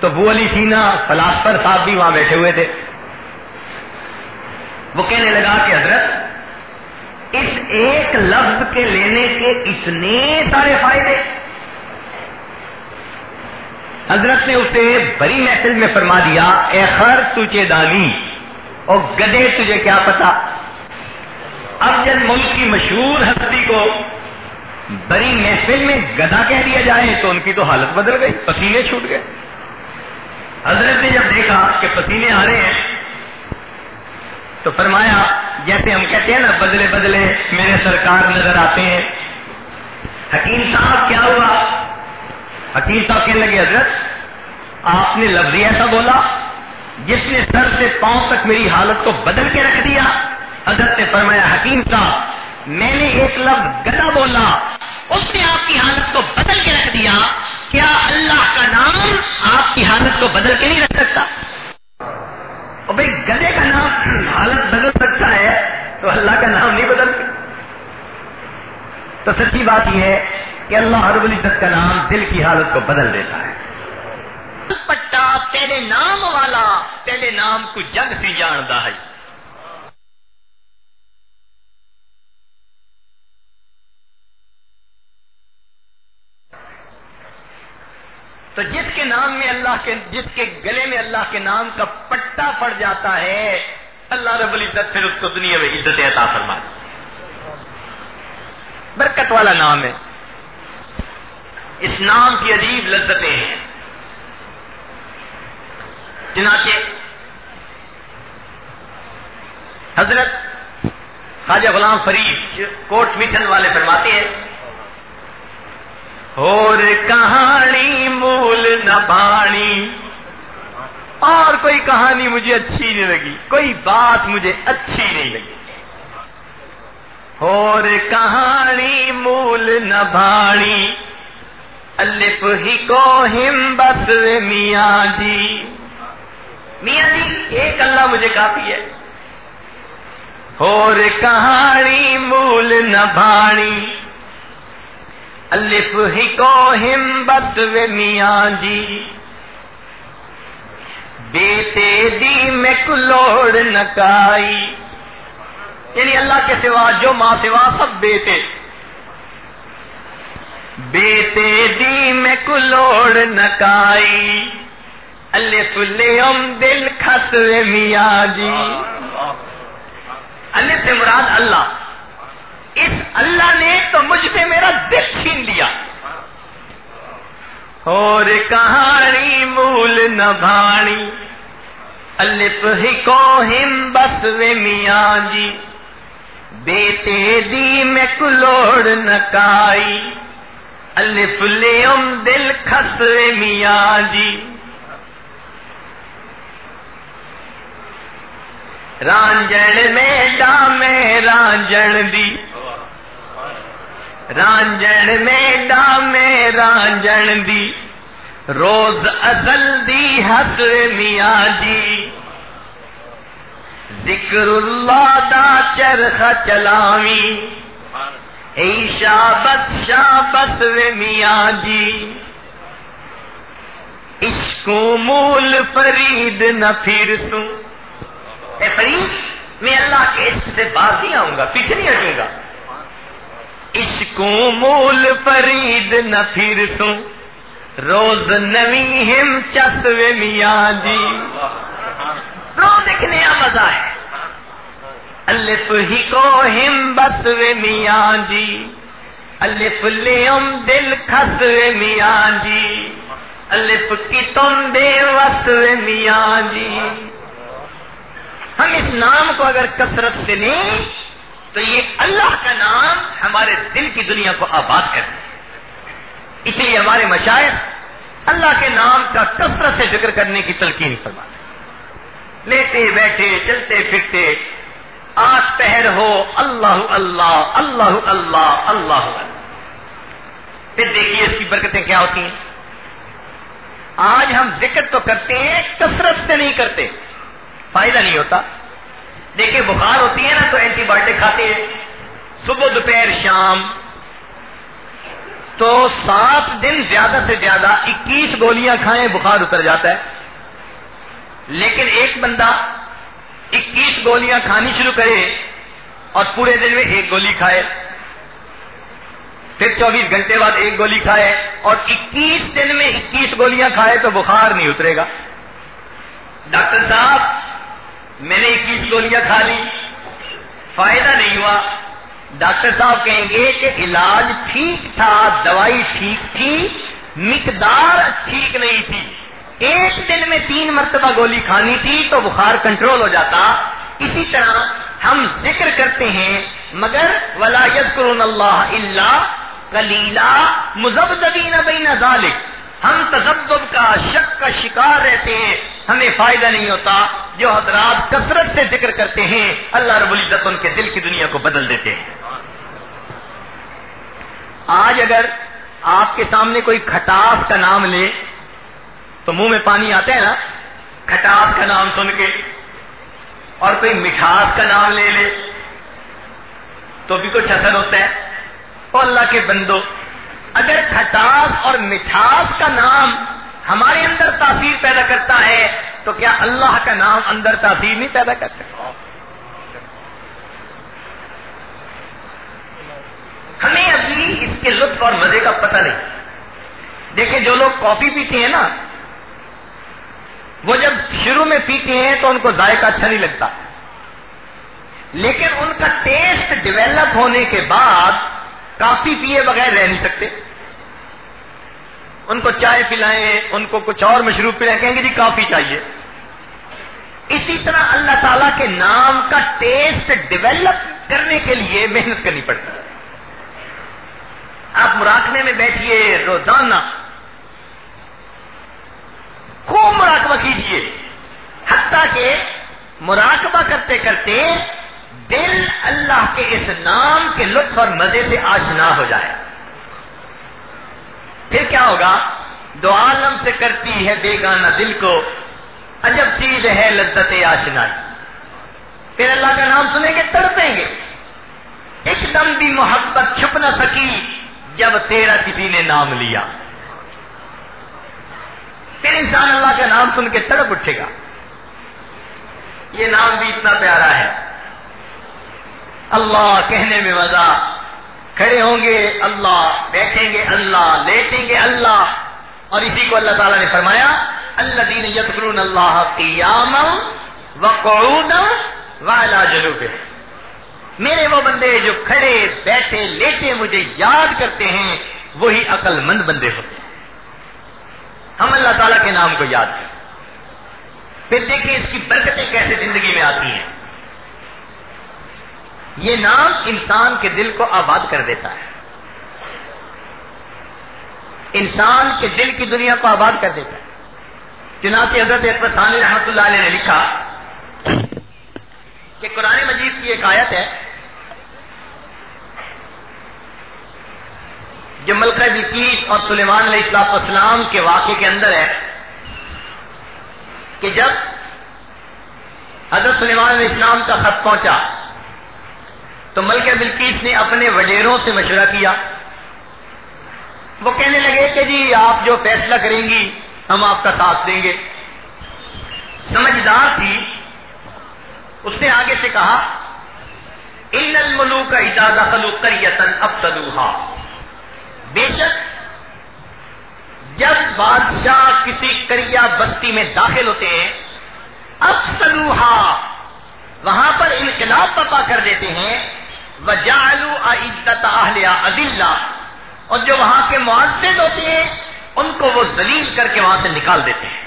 تو بو علی سینا فلاسفر صاحب بھی وہاں بیٹھے ہوئے تھے۔ وہ کہنے لگا کہ حضرت اس ایک لفظ کے لینے کے اتنے سارے فائدے۔ حضرت نے اسے بڑی محفل میں فرما دیا، اے خر، تجھے دانی اور گدے تجھے کیا پتا؟ اب جب ملک کی مشہور ہستی کو بڑی محفل میں گدا کہہ دیا جائے، تو ان کی تو حالت بدل گئی، پسینے چھوٹ گئے۔ حضرت نے جب دیکھا کہ پسینے آ رہے ہیں تو فرمایا، جیسے ہم کہتے ہیں نا، بدلے بدلے میرے سرکار نظر آتے ہیں۔ حکیم صاحب کیا ہوا؟ حکیم صاحب کہنے لگے، حضرت، آپ نے لفظ ایسا بولا، جس نے سر سے پاؤں تک میری حالت کو بدل کے رکھ دیا۔ حضرت نے فرمایا، حکیم صاحب، میں نے ایک لفظ گدا بولا، اس نے آپ کی حالت کو بدل کے رکھ دیا۔ کیا اللہ کا نام آپ کی حالت کو بدل کے نہیں رکھ سکتا؟ اور بھائی گدے کا نام حالت بدل سکتا ہے تو اللہ کا نام نہیں بدل سکتا تو سچی بات یہ ہے کہ اللہ رب العزت کا نام دل کی حالت کو بدل دیتا ہے۔ پٹا تیرے نام والا تیرے نام کو جگ سی جانتا ہے۔ تو جس کے نام میں اللہ کے جس کے گلے میں اللہ کے نام کا پٹا پڑ جاتا ہے، اللہ رب العزت پھر اس کو دنیا میں عزت عطا فرما برکت والا نام ہے۔ اس نام کی عجیب لذتیں ہیں۔ چنانچہ، حضرت خواجہ غلام فرید کوٹ میٹھن والے فرماتے ہیں اور کہانی مول نہ اور کوئی کہانی مجھے اچھی نہیں لگی، کوئی بات مجھے اچھی نہیں لگی۔ اور کہانی مول نہ بانی۔ الف ہی کو ہم بس میاں جی۔ میاں جی ایک اللہ مجھے کافی ہے۔ اور کہانی مول نہ الف ہی کو ہم بس میاں جی۔ بیٹے دی میں کلوڑ نکائی یعنی اللہ کے سوا، جو ماں سوا سب بیٹے۔ بیٹے دی میں کلوڑ نکائی الف لم دل خس میاں جی۔ اللہ سے مراد اللہ۔ اس اللہ نے تو مجھ سے میرا دل چھین لیا۔ اور کہانی مول نبھانی، الف الپ ہی کو ہم بس وے میاں جی۔ بیتے دی میں کلوڑ نکائی، الف لیم دل کھس میاں جی۔ رانجن میں ڈا میں رانجن دی۔ رانجن میں رانجن دی، روز ازل دی حسر میاں جی۔ ذکر اللہ دا چرخ چلاوی، ای شابس شابس و میاں جی۔ عشق مول فرید نہ پھر سوں۔ اے فرید، میں اللہ کے عشق سے باز نہیں آؤں گا، پیچھے نہیں ہٹوں گا۔ عشق مول فرید نہ پھر سوں روز نوی ہم چس میاں جی۔ روز ایک نیا مزہ ہے۔ الف ہی کو ہم بس و میاں جی۔ الف لیم دل خس میاں جی۔ الف کی تم بے وس میاں جی۔ ہم اس نام کو اگر کثرت سے لیں تو یہ اللہ کا نام ہمارے دل کی دنیا کو آباد کر دے۔ اس لیے ہمارے مشاعر اللہ کے نام کا کثرت سے ذکر کرنے کی تلقین فرما لیتے، بیٹھے، چلتے، پھرتے آٹھ پہر ہو، اللہ اللہ اللہ اللہ اللہ۔ پھر دیکھیے اس کی برکتیں کیا ہوتی ہیں۔ آج ہم ذکر تو کرتے ہیں، کثرت سے نہیں کرتے۔ فائدہ نہیں ہوتا۔ دیکھیں بخار ہوتی ہے نا تو اینٹی بایوٹک کھاتے ہیں۔ صبح، دوپہر، شام۔ تو سات دن زیادہ سے زیادہ اکیس گولیاں کھائیں، بخار اتر جاتا ہے۔ لیکن ایک بندہ اکیس گولیاں کھانی شروع کرے اور پورے دن میں ایک گولی کھائے۔ پھر چوبیس گھنٹے بعد ایک گولی کھائے اور اکیس دن میں اکیس گولیاں کھائے تو بخار نہیں اترے گا۔ ڈاکٹر صاحب میں نے اکیس گولیاں کھا لی فائدہ نہیں ہوا۔ ڈاکٹر صاحب کہیں گے کہ علاج ٹھیک تھا، دوائی ٹھیک تھی، مقدار ٹھیک نہیں تھی۔ ایک دن میں تین مرتبہ گولی کھانی تھی تو بخار کنٹرول ہو جاتا۔ اسی طرح ہم ذکر کرتے ہیں، مگر ولا کرون اللہ اللہ کلیلا مزبدین بین ذالک ہم تذبذب کا، شک کا شکار رہتے ہیں۔ ہمیں فائدہ نہیں ہوتا جو حضرات کثرت سے ذکر کرتے ہیں۔ اللہ رب العزت ان کے دل کی دنیا کو بدل دیتے ہیں۔ آج اگر آپ کے سامنے کوئی کھٹاس کا نام لے، تو منہ میں پانی آتا ہے نا؟ کھٹاس کا نام سن کے۔ اور کوئی مٹھاس کا نام لے لے، تو بھی کچھ اثر ہوتا ہے۔ اور اللہ کے بندو اگر کھٹاس اور مٹھاس کا نام ہمارے اندر تاثیر پیدا کرتا ہے، تو کیا اللہ کا نام اندر تاثیر نہیں پیدا کر سکتا ہمیں ابھی اس کے لطف اور مزے کا پتہ نہیں۔ دیکھیں، جو لوگ کافی پیتے ہیں نا، وہ جب شروع میں پیتے ہیں تو ان کو ذائقہ اچھا نہیں لگتا۔ لیکن ان کا ٹیسٹ ڈیولپ ہونے کے بعد کافی پیے بغیر رہ نہیں سکتے۔ ان کو چائے پلائیں، ان کو کچھ اور مشروب پلائیں، کہیں گے جی کافی چاہیے۔ اسی طرح اللہ تعالی کے نام کا ٹیسٹ ڈیولپ کرنے کے لیے محنت کرنی پڑتی ہے۔ آپ مراقبے میں بیٹھیے، روزانہ خوب مراقبہ کیجیے۔ حتیٰ کہ مراقبہ کرتے کرتے دل اللہ کے اس نام کے لطف اور مزے سے آشنا ہو جائے۔ پھر کیا ہوگا؟ دو عالم سے کرتی ہے بیگانہ دل کو، عجب چیز ہے لذت آشنائی۔ پھر اللہ کا نام سنیں گے، تڑپیں گے۔ ایک دم بھی محبت چھپ نہ سکی جب تیرا کسی نے نام لیا۔ پھر انسان اللہ کا نام سن کے تڑپ اٹھے گا۔ یہ نام بھی اتنا پیارا ہے۔ اللہ کہنے میں مزہ کھڑے ہوں گے، اللہ بیٹھیں گے، اللہ لیٹیں گے، اللہ۔ اور اسی کو اللہ تعالیٰ نے فرمایا اللہ دین یترون اللہ قیام و قعود والا جنوب میرے وہ بندے جو کھڑے، بیٹھے، لیٹے مجھے یاد کرتے ہیں، وہی عقل مند بندے ہوتے ہیں۔ ہم اللہ تعالیٰ کے نام کو یاد کریں۔ پھر دیکھیں اس کی برکتیں کیسے زندگی میں آتی ہیں۔ یہ نام انسان کے دل کو آباد کر دیتا ہے۔ انسان کے دل کی دنیا کو آباد کر دیتا ہے۔ چنانچہ حضرت اکبر ثانی رحمۃ اللہ علیہ نے لکھا کہ قرآن مجید کی ایک آیت ہے جو ملکہ بلقیس اور سلیمان علیہ السلاط اسلام کے واقعے کے اندر ہے کہ جب حضرت سلیمان علیہ السلام کا خط پہنچا تو ملکہ بلقیس نے اپنے وڈیروں سے مشورہ کیا۔ وہ کہنے لگے کہ جی آپ جو فیصلہ کریں گی، ہم آپ کا ساتھ دیں گے۔ سمجھدار تھی۔ اس نے آگے سے کہا، ان الملو کا اجازہ خلو کریتن اب بے شک، جب بادشاہ کسی کریا بستی میں داخل ہوتے ہیں اب وہاں پر انقلاب پپا کر دیتے ہیں۔ وجالو عزت اہلیہ اور جو وہاں کے معذد ہوتے ہیں، ان کو وہ ذلیل کر کے وہاں سے نکال دیتے ہیں۔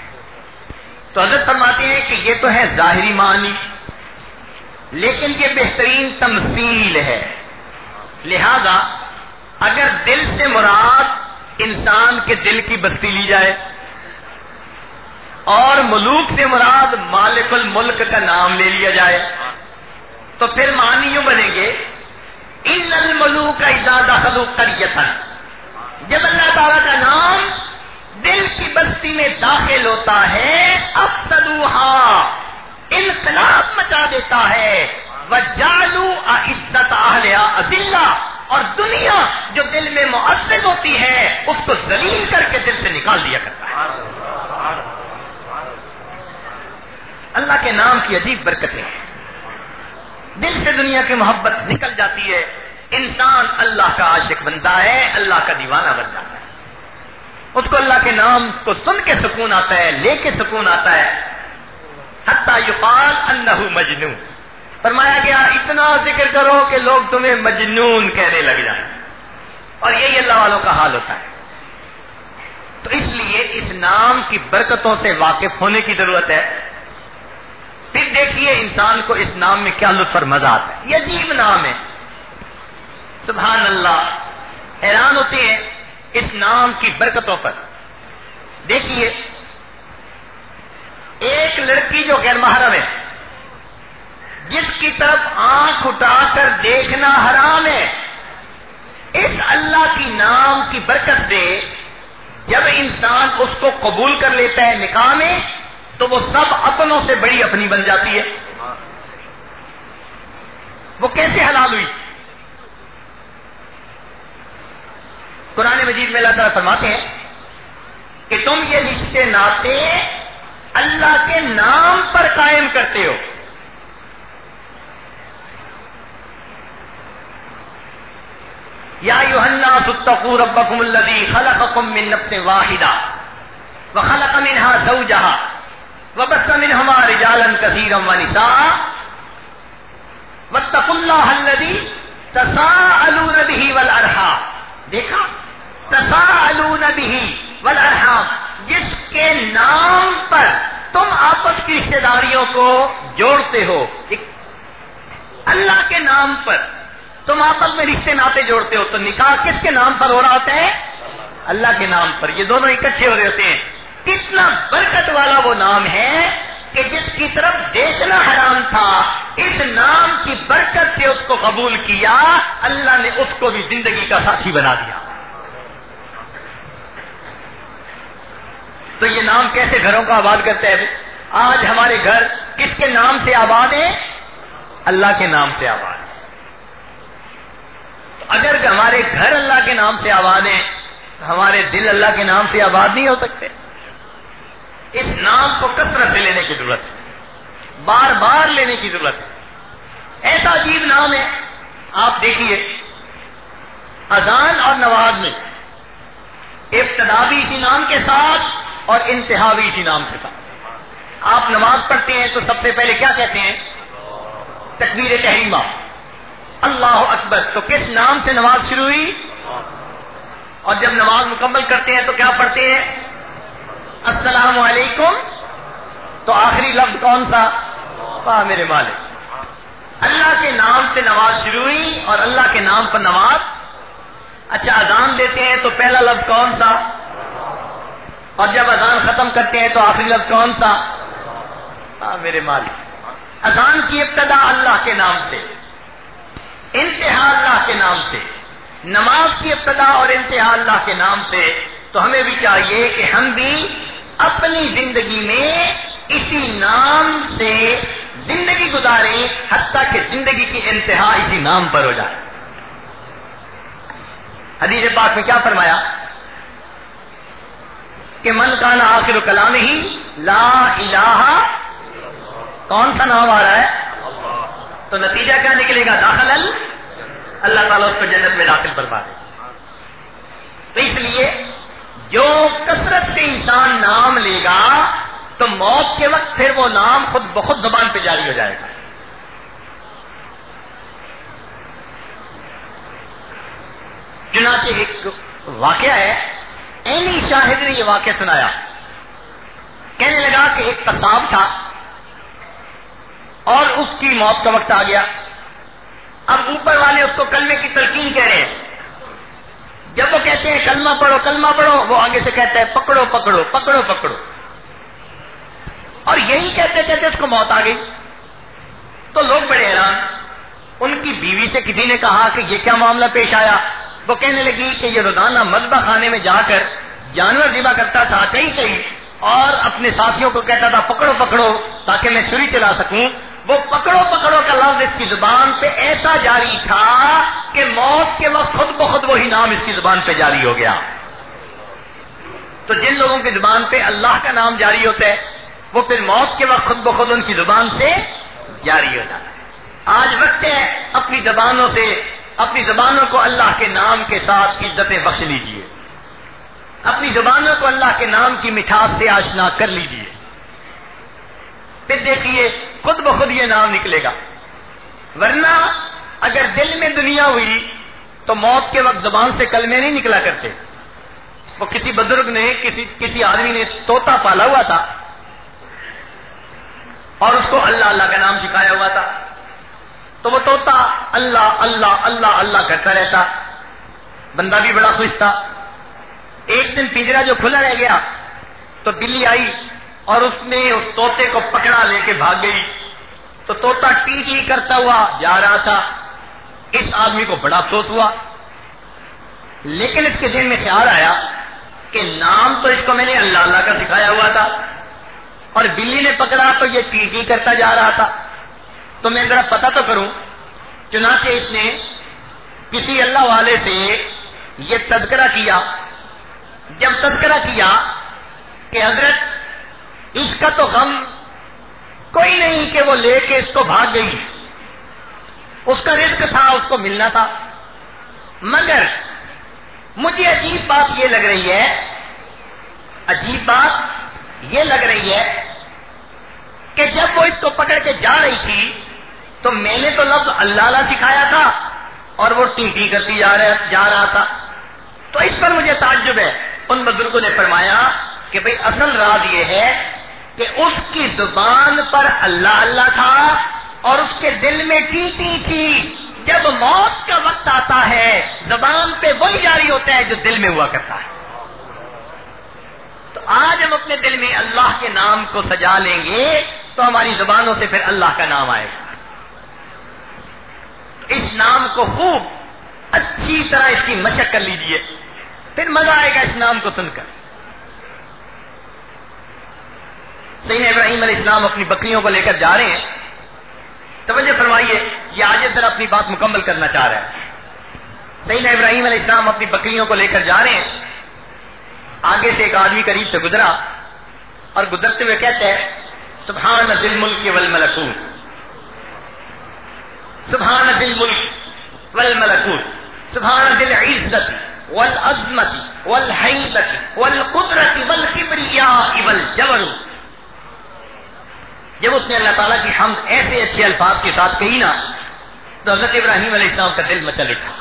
تو حضرت فرماتے ہیں کہ یہ تو ہے ظاہری معنی، لیکن یہ بہترین تمثیل ہے۔ لہذا، اگر دل سے مراد انسان کے دل کی بستی لی جائے، اور ملوک سے مراد مالک الملک کا نام لے لیا جائے، تو پھر معنی یوں بنے گے ان الملوک کا اجازہ خلوق کر جب اللہ تعالیٰ کا نام دل کی بستی میں داخل ہوتا ہے اب تدوہا انقلاب مچا دیتا ہے۔ وہ جالو عزت عدلہ اور دنیا جو دل میں مؤثر ہوتی ہے، اس کو زلیل کر کے دل سے نکال دیا کرتا ہے۔ اللہ کے نام کی عجیب برکتیں ہیں۔ دل سے دنیا کی محبت نکل جاتی ہے۔ انسان اللہ کا عاشق بنتا ہے، اللہ کا دیوانہ بن جاتا ہے۔ اس کو اللہ کے نام کو سن کے سکون آتا ہے، لے کے سکون آتا ہے۔ حتیٰ یقال اللہ مجنون۔ فرمایا گیا، اتنا ذکر کرو کہ لوگ تمہیں مجنون کہنے لگ جائیں۔ اور یہی اللہ والوں کا حال ہوتا ہے۔ تو اس لیے اس نام کی برکتوں سے واقف ہونے کی ضرورت ہے۔ پھر دیکھیے انسان کو اس نام میں کیا لطف اور مزہ آتا ہے۔ یہ عجیب نام ہے۔ سبحان اللہ۔ حیران ہوتے ہیں اس نام کی برکتوں پر۔ دیکھیے، ایک لڑکی جو غیر محرم ہے، جس کی طرف آنکھ اٹھا کر دیکھنا حرام ہے، اس اللہ کی نام کی برکت سے جب انسان اس کو قبول کر لیتا ہے نکاح میں تو وہ سب اپنوں سے بڑی اپنی بن جاتی ہے۔ وہ کیسے حلال ہوئی؟ قرآن مجید میں اللہ تعالیٰ فرماتے ہیں کہ تم یہ رشتے ناطے اللہ کے نام پر قائم کرتے ہو۔ یا یوحنا ستقو ربکم الذی خلقکم من نفس واحدہ وخلق منها زوجها وبث منهما رجالا كثيرا ونساء. واتقوا الله الذي تساءلون به والارحام دیکھا؟ بھی ولرحام جس کے نام پر تم آپس کی رشتے داریوں کو جوڑتے ہو اللہ کے نام پر تم آپس میں رشتے ناطے جوڑتے ہو، تو نکاح کس کے نام پر ہو رہا ہوتا ہے؟ اللہ کے نام پر. یہ دونوں اکٹھے ہو رہے ہوتے ہیں۔ کتنا برکت والا وہ نام ہے کہ جس کی طرف دیکھنا حرام تھا، اس نام کی برکت سے اس کو قبول کیا، اللہ نے اس کو بھی زندگی کا ساتھی بنا دیا۔ تو یہ نام کیسے گھروں کا آباد کرتا ہے؟ آج ہمارے گھر کس کے نام سے آباد ہیں اللہ کے نام سے آباد ہے۔ اگر ہمارے گھر اللہ کے نام سے آباد ہیں تو ہمارے دل اللہ کے نام سے آباد نہیں ہو سکتے۔ اس نام کو کثرت سے لینے کی ضرورت ہے۔ بار بار لینے کی ضرورت ہے۔ ایسا عجیب نام ہے۔ آپ دیکھیے، اذان اور نواز میں ابتدا بھی اسی نام کے ساتھ اور انتہا بھی اسی نام کے ساتھ۔ آپ نماز پڑھتے ہیں تو سب سے پہلے کیا کہتے ہیں؟ تکبیر تحریمہ۔ اللہ اکبر۔ تو کس نام سے نماز شروع ہوئی؟ اور جب نماز مکمل کرتے ہیں تو کیا پڑھتے ہیں؟ السلام علیکم تو آخری لفظ کون سا؟ میرے مالک۔ اللہ کے نام سے نماز شروع ہوئی اور اللہ کے نام پر نماز۔ اچھا اذان دیتے ہیں تو پہلا لفظ کون سا؟ اور جب اذان ختم کرتے ہیں تو آخری لفظ کون سا؟ میرے مالک۔ اذان کی ابتدا اللہ کے نام سے، انتہا اللہ کے نام سے۔ نماز کی ابتدا اور انتہا اللہ کے نام سے۔ تو ہمیں بھی چاہیے کہ ہم بھی اپنی زندگی میں اسی نام سے زندگی گزاریں حتیٰ کہ زندگی کی انتہا اسی نام پر ہو جائے۔ حدیث پاک میں کیا فرمایا؟ کہ من کا نا آخر کلام ہی لا الہ، کون سا نام آ رہا ہے؟ تو نتیجہ کیا نکلے گا؟ داخل اللہ تعالیٰ اس کو جنت میں داخل کروا دے۔ تو اس لیے جو کثرت سے انسان نام لے گا، تو موت کے وقت پھر وہ نام خود بخود زبان پہ جاری ہو جائے گا۔ چنانچہ ایک واقعہ ہے، اینی شاہد نے یہ واقعہ سنایا۔ کہنے لگا کہ ایک کساب تھا، اور اس کی موت کا وقت آ گیا۔ اب اوپر والے اس کو کلمے کی تلقین کہہ رہے ہیں۔ جب وہ کہتے ہیں کلمہ پڑھو کلمہ پڑھو، وہ آگے سے کہتا ہے پکڑو پکڑو پکڑو پکڑو۔ اور یہی کہتے کہتے اس کو موت آ گئی۔ تو لوگ بڑے حیران۔ ان کی بیوی سے کسی نے کہا کہ یہ کیا معاملہ پیش آیا؟ وہ کہنے لگی کہ یہ روزانہ مدبہ خانے میں جا کر جانور ذبح کرتا تھا کئی کئی اور اپنے ساتھیوں کو کہتا تھا، پکڑو پکڑو، تاکہ میں چھری چلا سکوں۔ وہ پکڑو پکڑو کا لفظ اس کی زبان پہ ایسا جاری تھا کہ موت کے وقت خود بخود وہی نام اس کی زبان پہ جاری ہو گیا۔ تو جن لوگوں کی زبان پہ اللہ کا نام جاری ہوتا ہے، وہ پھر موت کے وقت خود بخود ان کی زبان سے جاری ہو جاتا ہے۔ آج وقت ہے، اپنی زبانوں سے، اپنی زبانوں کو اللہ کے نام کے ساتھ عزتیں بخش لیجیے اپنی زبانوں کو اللہ کے نام کی مٹھاس سے آشنا کر لیجیے پھر دیکھیے، خود بخود یہ نام نکلے گا۔ ورنہ اگر دل میں دنیا ہوئی تو موت کے وقت زبان سے کلمے نہیں نکلا کرتے۔ وہ کسی بزرگ نے، کسی کسی آدمی نے توتا پالا ہوا تھا۔ اور اس کو اللہ اللہ کا نام سکھایا ہوا تھا۔ تو وہ توتا اللہ اللہ اللہ اللہ کرتا رہتا۔ بندہ بھی بڑا خوش تھا۔ ایک دن پنجرا جو کھلا رہ گیا، تو بلی آئی اور اس نے اس توتے کو پکڑا لے کے بھاگ گئی۔ تو توتا ٹی ٹی کرتا ہوا جا رہا تھا۔ اس آدمی کو بڑا افسوس ہوا۔ لیکن اس کے دن میں خیال آیا کہ نام تو اس کو میں نے اللہ اللہ کا سکھایا ہوا تھا۔ اور بلی نے پکڑا تو یہ ٹی ٹی کرتا جا رہا تھا۔ تو میں ذرا پتا تو کروں، چنانچہ اس نے کسی اللہ والے سے یہ تذکرہ کیا۔ جب تذکرہ کیا کہ حضرت، اس کا تو غم کوئی نہیں کہ وہ لے کے اس کو بھاگ گئی۔ اس کا رزق تھا، اس کو ملنا تھا۔ مگر مجھے عجیب بات یہ لگ رہی ہے، عجیب بات یہ لگ رہی ہے کہ جب وہ اس کو پکڑ کے جا رہی تھی، تو میں نے تو لفظ اللہ سکھایا تھا اور وہ ٹی ٹی کرتی جا رہا تھا۔ تو اس پر مجھے تعجب ہے۔ ان بزرگوں نے فرمایا کہ بھئی اصل راز یہ ہے کہ اس کی زبان پر اللہ اللہ تھا اور اس کے دل میں ٹیٹی تھی۔ جب موت کا وقت آتا ہے، زبان پہ وہی جاری ہوتا ہے جو دل میں ہوا کرتا ہے۔ تو آج ہم اپنے دل میں اللہ کے نام کو سجا لیں گے، تو ہماری زبانوں سے پھر اللہ کا نام آئے گا۔ اس نام کو خوب اچھی طرح اس کی مشق کر لیجیے۔ پھر مزہ آئے گا اس نام کو سن کر۔ سید ابراہیم علیہ السلام اپنی بکریوں کو لے کر جا رہے ہیں۔ توجہ فرمائیے، یہ آج سر اپنی بات مکمل کرنا چاہ رہے ہیں۔ سید ابراہیم علیہ السلام اپنی بکریوں کو لے کر جا رہے ہیں۔ آگے سے ایک آدمی قریب سے گزرا اور گزرتے ہوئے کہتے ہیں، سبحان دل ملک ول ملکوت سبحان دل ملک ول ملکوت سبحان دل عزت والعظمت والحیبت والقدرت والکبریاء والجبروت جب اس نے اللہ تعالیٰ کی ہم ایسے اچھے الفاظ کے ساتھ کہی نا، تو حضرت ابراہیم علیہ السلام کا دل مچل اٹھا۔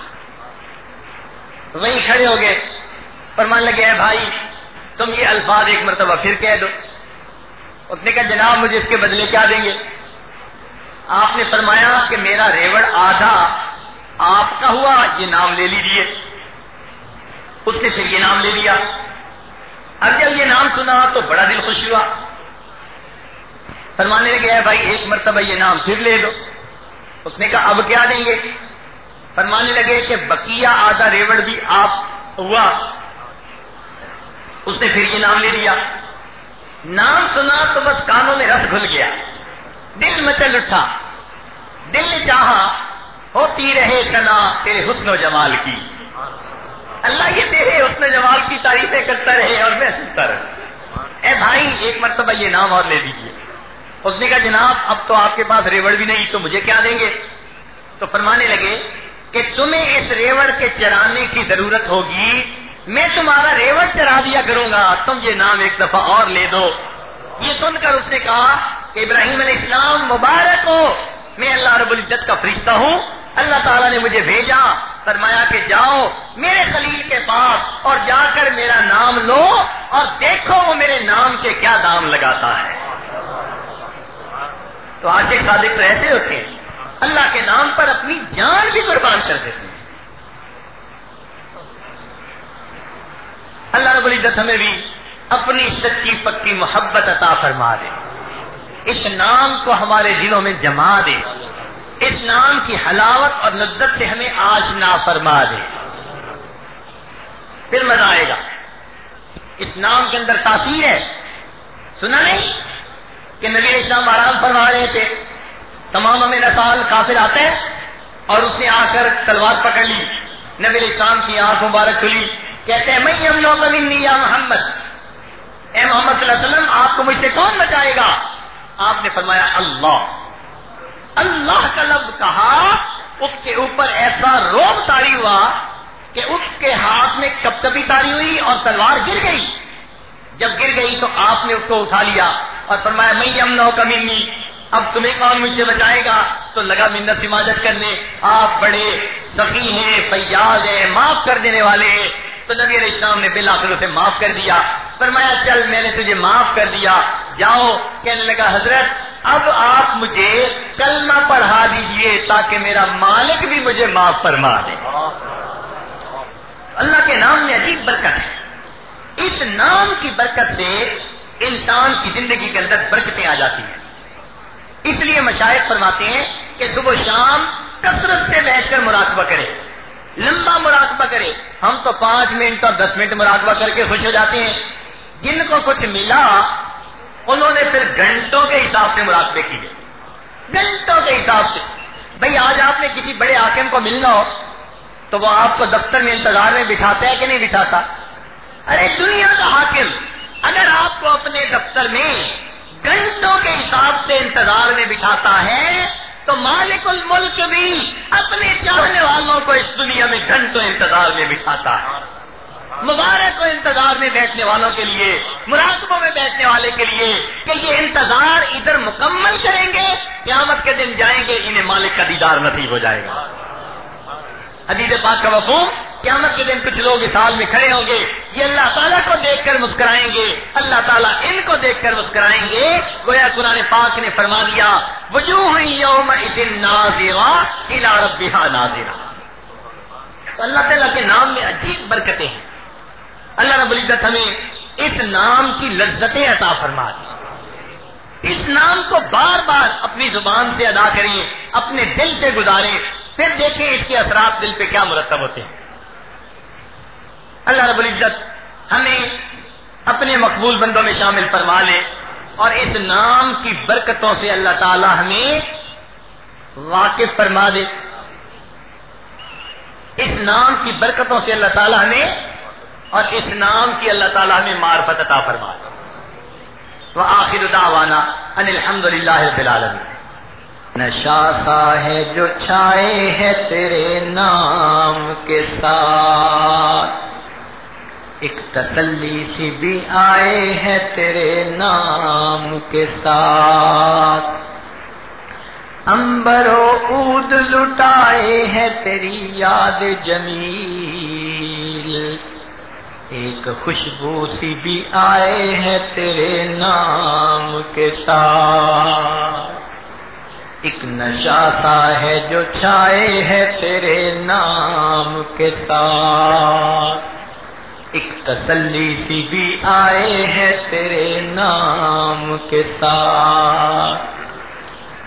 وہیں کھڑے ہو گئے پر مان لگے بھائی، تم یہ الفاظ ایک مرتبہ پھر کہہ دو۔ اس نے کہا، جناب، مجھے اس کے بدلے کیا دیں گے؟ آپ نے فرمایا کہ میرا ریوڑ آدھا آپ کا ہوا، یہ نام لے لیجیے اس نے پھر یہ نام لے لیا۔ اب جب یہ نام سنا تو بڑا دل خوش ہوا۔ فرمانے لگے ہے بھائی، ایک مرتبہ یہ نام پھر لے دو اس نے کہا، اب کیا دیں گے؟ فرمانے لگے کہ بکیا آدھا ریوڑ بھی آپ ہوا۔ اس نے پھر یہ نام لے لیا۔ نام سنا تو بس کانوں میں رس گھل گیا۔ دل مچل اٹھا۔ دل نے چاہا، ہوتی رہے سنا تیرے حسن و جمال کی۔ اللہ یہ تیرے حسن و جمال کی تعریفیں کرتا رہے اور میں سنتا رہا اے بھائی، ایک مرتبہ یہ نام اور لے دیجیے اس نے کہا، جناب، اب تو آپ کے پاس ریوڑ بھی نہیں، تو مجھے کیا دیں گے؟ تو فرمانے لگے کہ، تمہیں اس ریوڑ کے چرانے کی ضرورت ہوگی۔ میں تمہارا ریوڑ چرا دیا کروں گا، تم یہ نام ایک دفعہ اور لے دو. یہ سن کر اس نے کہا کہ، ابراہیم علیہ السلام مبارک ہو، میں اللہ رب العزت کا فرشتہ ہوں، اللہ تعالیٰ نے مجھے بھیجا، فرمایا کہ جاؤ میرے خلیل کے پاس اور جا کر میرا نام لو اور دیکھو وہ میرے نام کے کیا دام لگاتا ہے۔ تو عاشق صادق تو ایسے ہوتے ہیں، اللہ کے نام پر اپنی جان بھی قربان کر دیتے ہیں۔ اللہ رب العزت ہمیں بھی اپنی سچی، پکی محبت عطا فرما دے۔ اس نام کو ہمارے دلوں میں جما دے۔ اس نام کی حلاوت اور لذت سے ہمیں آج نہ فرما دے۔ پھر مزہ آئے گا۔ اس نام کے اندر تاثیر ہے۔ سنا نہیں؟ کہ نبی اسلام آرام فرما رہے تھے۔ تمام میں نسال کافر آتے ہیں اور اس نے آ کر تلوار پکڑ لی۔ نبی اسلام کی آنکھ مبارک کھلی۔ کہتے ہیں میں ہم لوگ یا محمد؟ اے محمد صلی اللہ علیہ وسلم، آپ کو مجھ سے کون بچائے گا؟ آپ نے فرمایا، اللہ اللہ کا لفظ کہا، اس کے اوپر ایسا روب تاری ہوا کہ اس کے ہاتھ میں کب تاری ہوئی اور تلوار گر گئی۔ جب گر گئی تو آپ نے اس کو اٹھا لیا۔ اور فرمایا، میں امن ہو کمی اب تمہیں کون مجھ سے بچائے گا؟ تو لگا منت حماجت کرنے، آپ بڑے سخی ہیں، فیاض ہیں، معاف کر دینے والے ہیں. تو نبی علیہ السلام نے بلا کر اسے معاف کر دیا۔ فرمایا، چل، میں نے تجھے معاف کر دیا۔ جاؤ، کہنے لگا، حضرت، اب آپ مجھے کلمہ پڑھا دیجیے تاکہ میرا مالک بھی مجھے معاف فرما دے۔ اللہ کے نام میں عجیب برکت ہے۔ اس نام کی برکت سے انسان کی زندگی کے اندر برکتیں آ جاتی ہیں۔ اس لیے مشاہد فرماتے ہیں کہ صبح شام کثرت سے بیٹھ کر مراقبہ کرے لمبا مراقبہ کرے ہم تو پانچ منٹ اور دس منٹ مراقبہ کر کے خوش ہو جاتے ہیں۔ جن کو کچھ ملا، انہوں نے پھر گھنٹوں کے حساب سے مراقبے کیے گھنٹوں کے حساب سے۔ بھائی آج آپ نے کسی بڑے حاکم کو ملنا ہو، تو وہ آپ کو دفتر میں انتظار میں بٹھاتا ہے کہ نہیں بٹھاتا؟ ارے دنیا کا حاکم۔ اگر آپ کو اپنے دفتر میں گھنٹوں کے حساب سے انتظار میں بٹھاتا ہے، تو مالک الملک بھی اپنے چاہنے والوں کو اس دنیا میں گھنٹوں انتظار میں بٹھاتا ہے۔ مبارک و انتظار میں بیٹھنے والوں کے لیے، مراقبوں میں بیٹھنے والے کے لیے کہ یہ انتظار ادھر مکمل کریں گے، قیامت کے دن جائیں گے، انہیں مالک کا دیدار نصیب ہو جائے گا۔ حدیث پاک کا مفہوم قیامت کے دن کچھ لوگ اس حال میں کھڑے ہوں گے، یہ اللہ تعالیٰ کو دیکھ کر مسکرائیں گے، اللہ تعالیٰ ان کو دیکھ کر مسکرائیں گے۔ گویا قرآن پاک نے فرما دیا، وجوہ یوم نازیرا ربها نازیرا تو اللہ تعالیٰ کے نام میں عجیب برکتیں ہیں۔ اللہ رب العزت ہمیں اس نام کی لذتیں عطا فرما دی اس نام کو بار بار اپنی زبان سے ادا کریں، اپنے دل سے گزاریں، پھر دیکھیں اس کے اثرات دل پہ کیا مرتب ہوتے ہیں۔ اللہ رب العزت ہمیں اپنے مقبول بندوں میں شامل فرما لے اور اس نام کی برکتوں سے اللہ تعالی ہمیں واقف فرما دے۔ اس نام کی برکتوں سے اللہ تعالی ہمیں اور اس نام کی اللہ تعالیٰ نے معرفت عطا فرما وہ آخر دعوانا ان الحمد للہ نشا سا ہے جو چھائے ہے تیرے نام کے ساتھ۔ ایک تسلی سی بھی آئے ہے تیرے نام کے ساتھ۔ امبرو اود لٹائے ہے تیری یاد جمیل۔ ایک خوشبو سی بھی آئے ہیں تیرے نام کے ساتھ۔ ایک نشا سا ہے جو چھائے ہے تیرے نام کے ساتھ۔ ایک تسلی سی بھی آئے ہیں تیرے نام کے ساتھ۔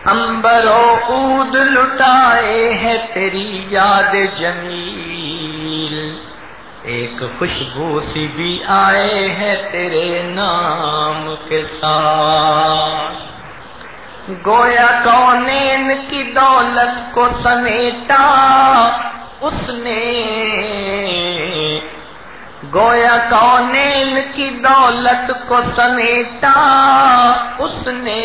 امبرو اود لٹائے ہیں تیری یاد جمیل۔ ایک خوشبو سی بھی آئے ہیں تیرے نام کے ساتھ۔ گویا کونین کی دولت کو سمیٹا؟ اس نے گویا کونین کی دولت کو سمیٹا؟ اس نے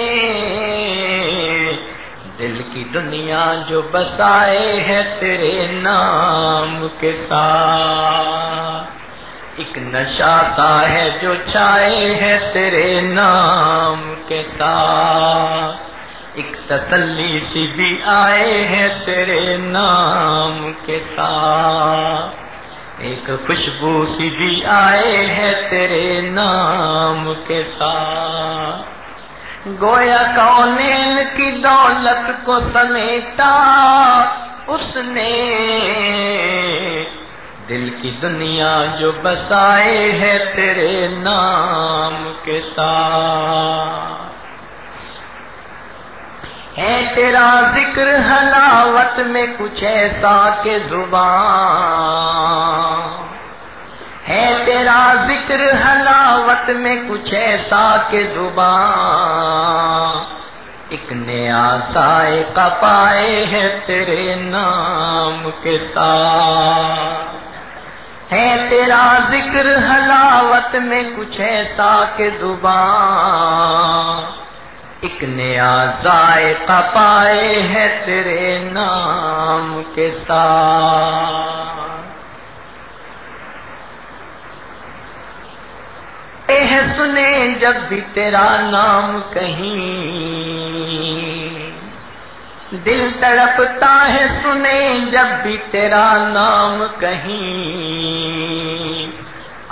دل کی دنیا جو بسائے ہے تیرے نام کے ساتھ۔ ایک نشا سا ہے جو چھائے ہے تیرے نام کے ساتھ۔ ایک تسلی سی بھی آئے ہیں تیرے نام کے ساتھ۔ ایک خوشبو سی بھی آئے ہیں تیرے نام کے ساتھ۔ گویا کونین کی دولت کو سمیٹا؟ اس نے دل کی دنیا جو بسائے ہے تیرے نام کے ساتھ۔ ہے تیرا ذکر حلاوت میں کچھ ایسا کہ زبان ہے تیرا ذکر حلاوت میں کچھ ایسا کہ زبان ایک نیا سائے کا پائے ہے تیرے نام کے ساتھ ہے تیرا ذکر حلاوت میں کچھ ایسا کہ زبان ایک نیا ذائقہ پائے ہے تیرے نام کے ساتھ۔ ہے سنے جب بھی تیرا نام کہیں۔ دل تڑپتا ہے سنے جب بھی تیرا نام کہیں۔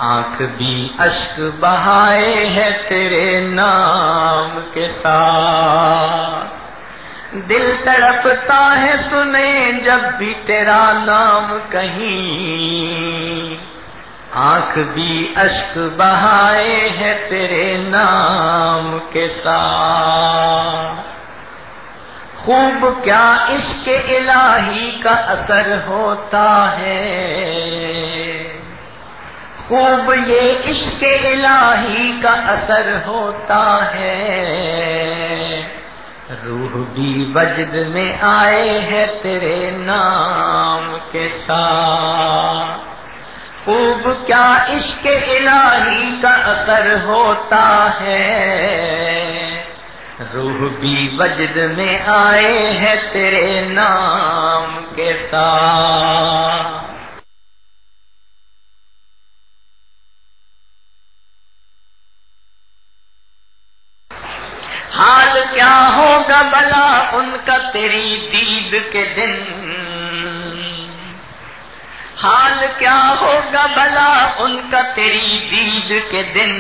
آنکھ بھی اشک بہائے ہے تیرے نام کے ساتھ۔ دل تڑپتا ہے سنے جب بھی تیرا نام کہیں۔ آنکھ بھی اشک بہائے ہے تیرے نام کے ساتھ۔ خوب کیا اس کے الہی کا اثر ہوتا ہے۔ خوب یہ عشق الہی کا اثر ہوتا ہے۔ روح بھی وجد میں آئے ہے تیرے نام کے ساتھ۔ خوب کیا عشق الہی کا اثر ہوتا ہے۔ روح بھی وجد میں آئے ہے تیرے نام کے ساتھ۔ حال کیا ہوگا بلا ان کا تیری دید کے دن؟ حال کیا ہوگا بلا ان کا تیری دید کے دن؟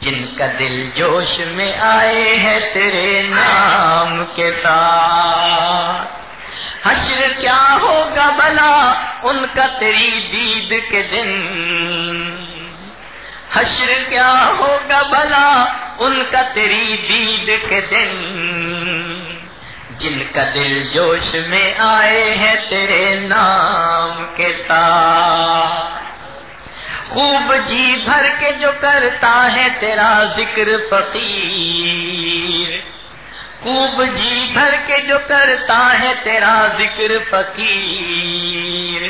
جن کا دل جوش میں آئے ہیں تیرے نام کے ساتھ۔ حشر کیا ہوگا بلا ان کا تیری دید کے دن؟ حشر کیا ہوگا بلا ان کا تیری دید کے دن۔ جن کا دل جوش میں آئے ہیں تیرے نام کے ساتھ۔ خوب جی بھر کے جو کرتا ہے تیرا ذکر فقیر۔ خوب جی بھر کے جو کرتا ہے تیرا ذکر فقیر۔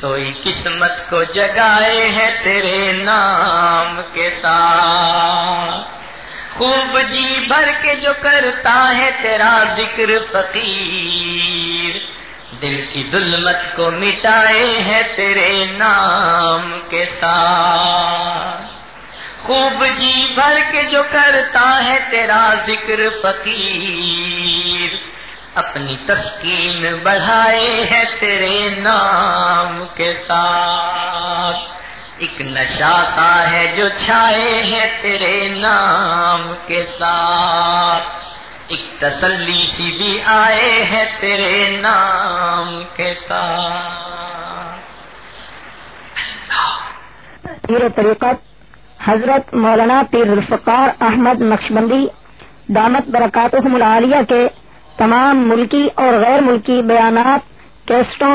سوئی قسمت کو جگائے ہے تیرے نام کے ساتھ۔ خوب جی بھر کے جو کرتا ہے تیرا ذکر فقیر۔ دل کی ظلمت کو مٹائے ہے تیرے نام کے ساتھ۔ خوب جی بھر کے جو کرتا ہے تیرا ذکر فقیر۔ اپنی تسکین بڑھائے ہے تیرے نام کے ساتھ۔ ایک نشا سا ہے جو چھائے ہے تیرے نام کے ساتھ۔ ایک تسلی سی بھی آئے ہے تیرے نام کے ساتھ۔ پیر طریقت حضرت مولانا پیر الفقار احمد نقشبندی، دامت برکات العالیہ کے تمام ملکی اور غیر ملکی بیانات، کیسٹوں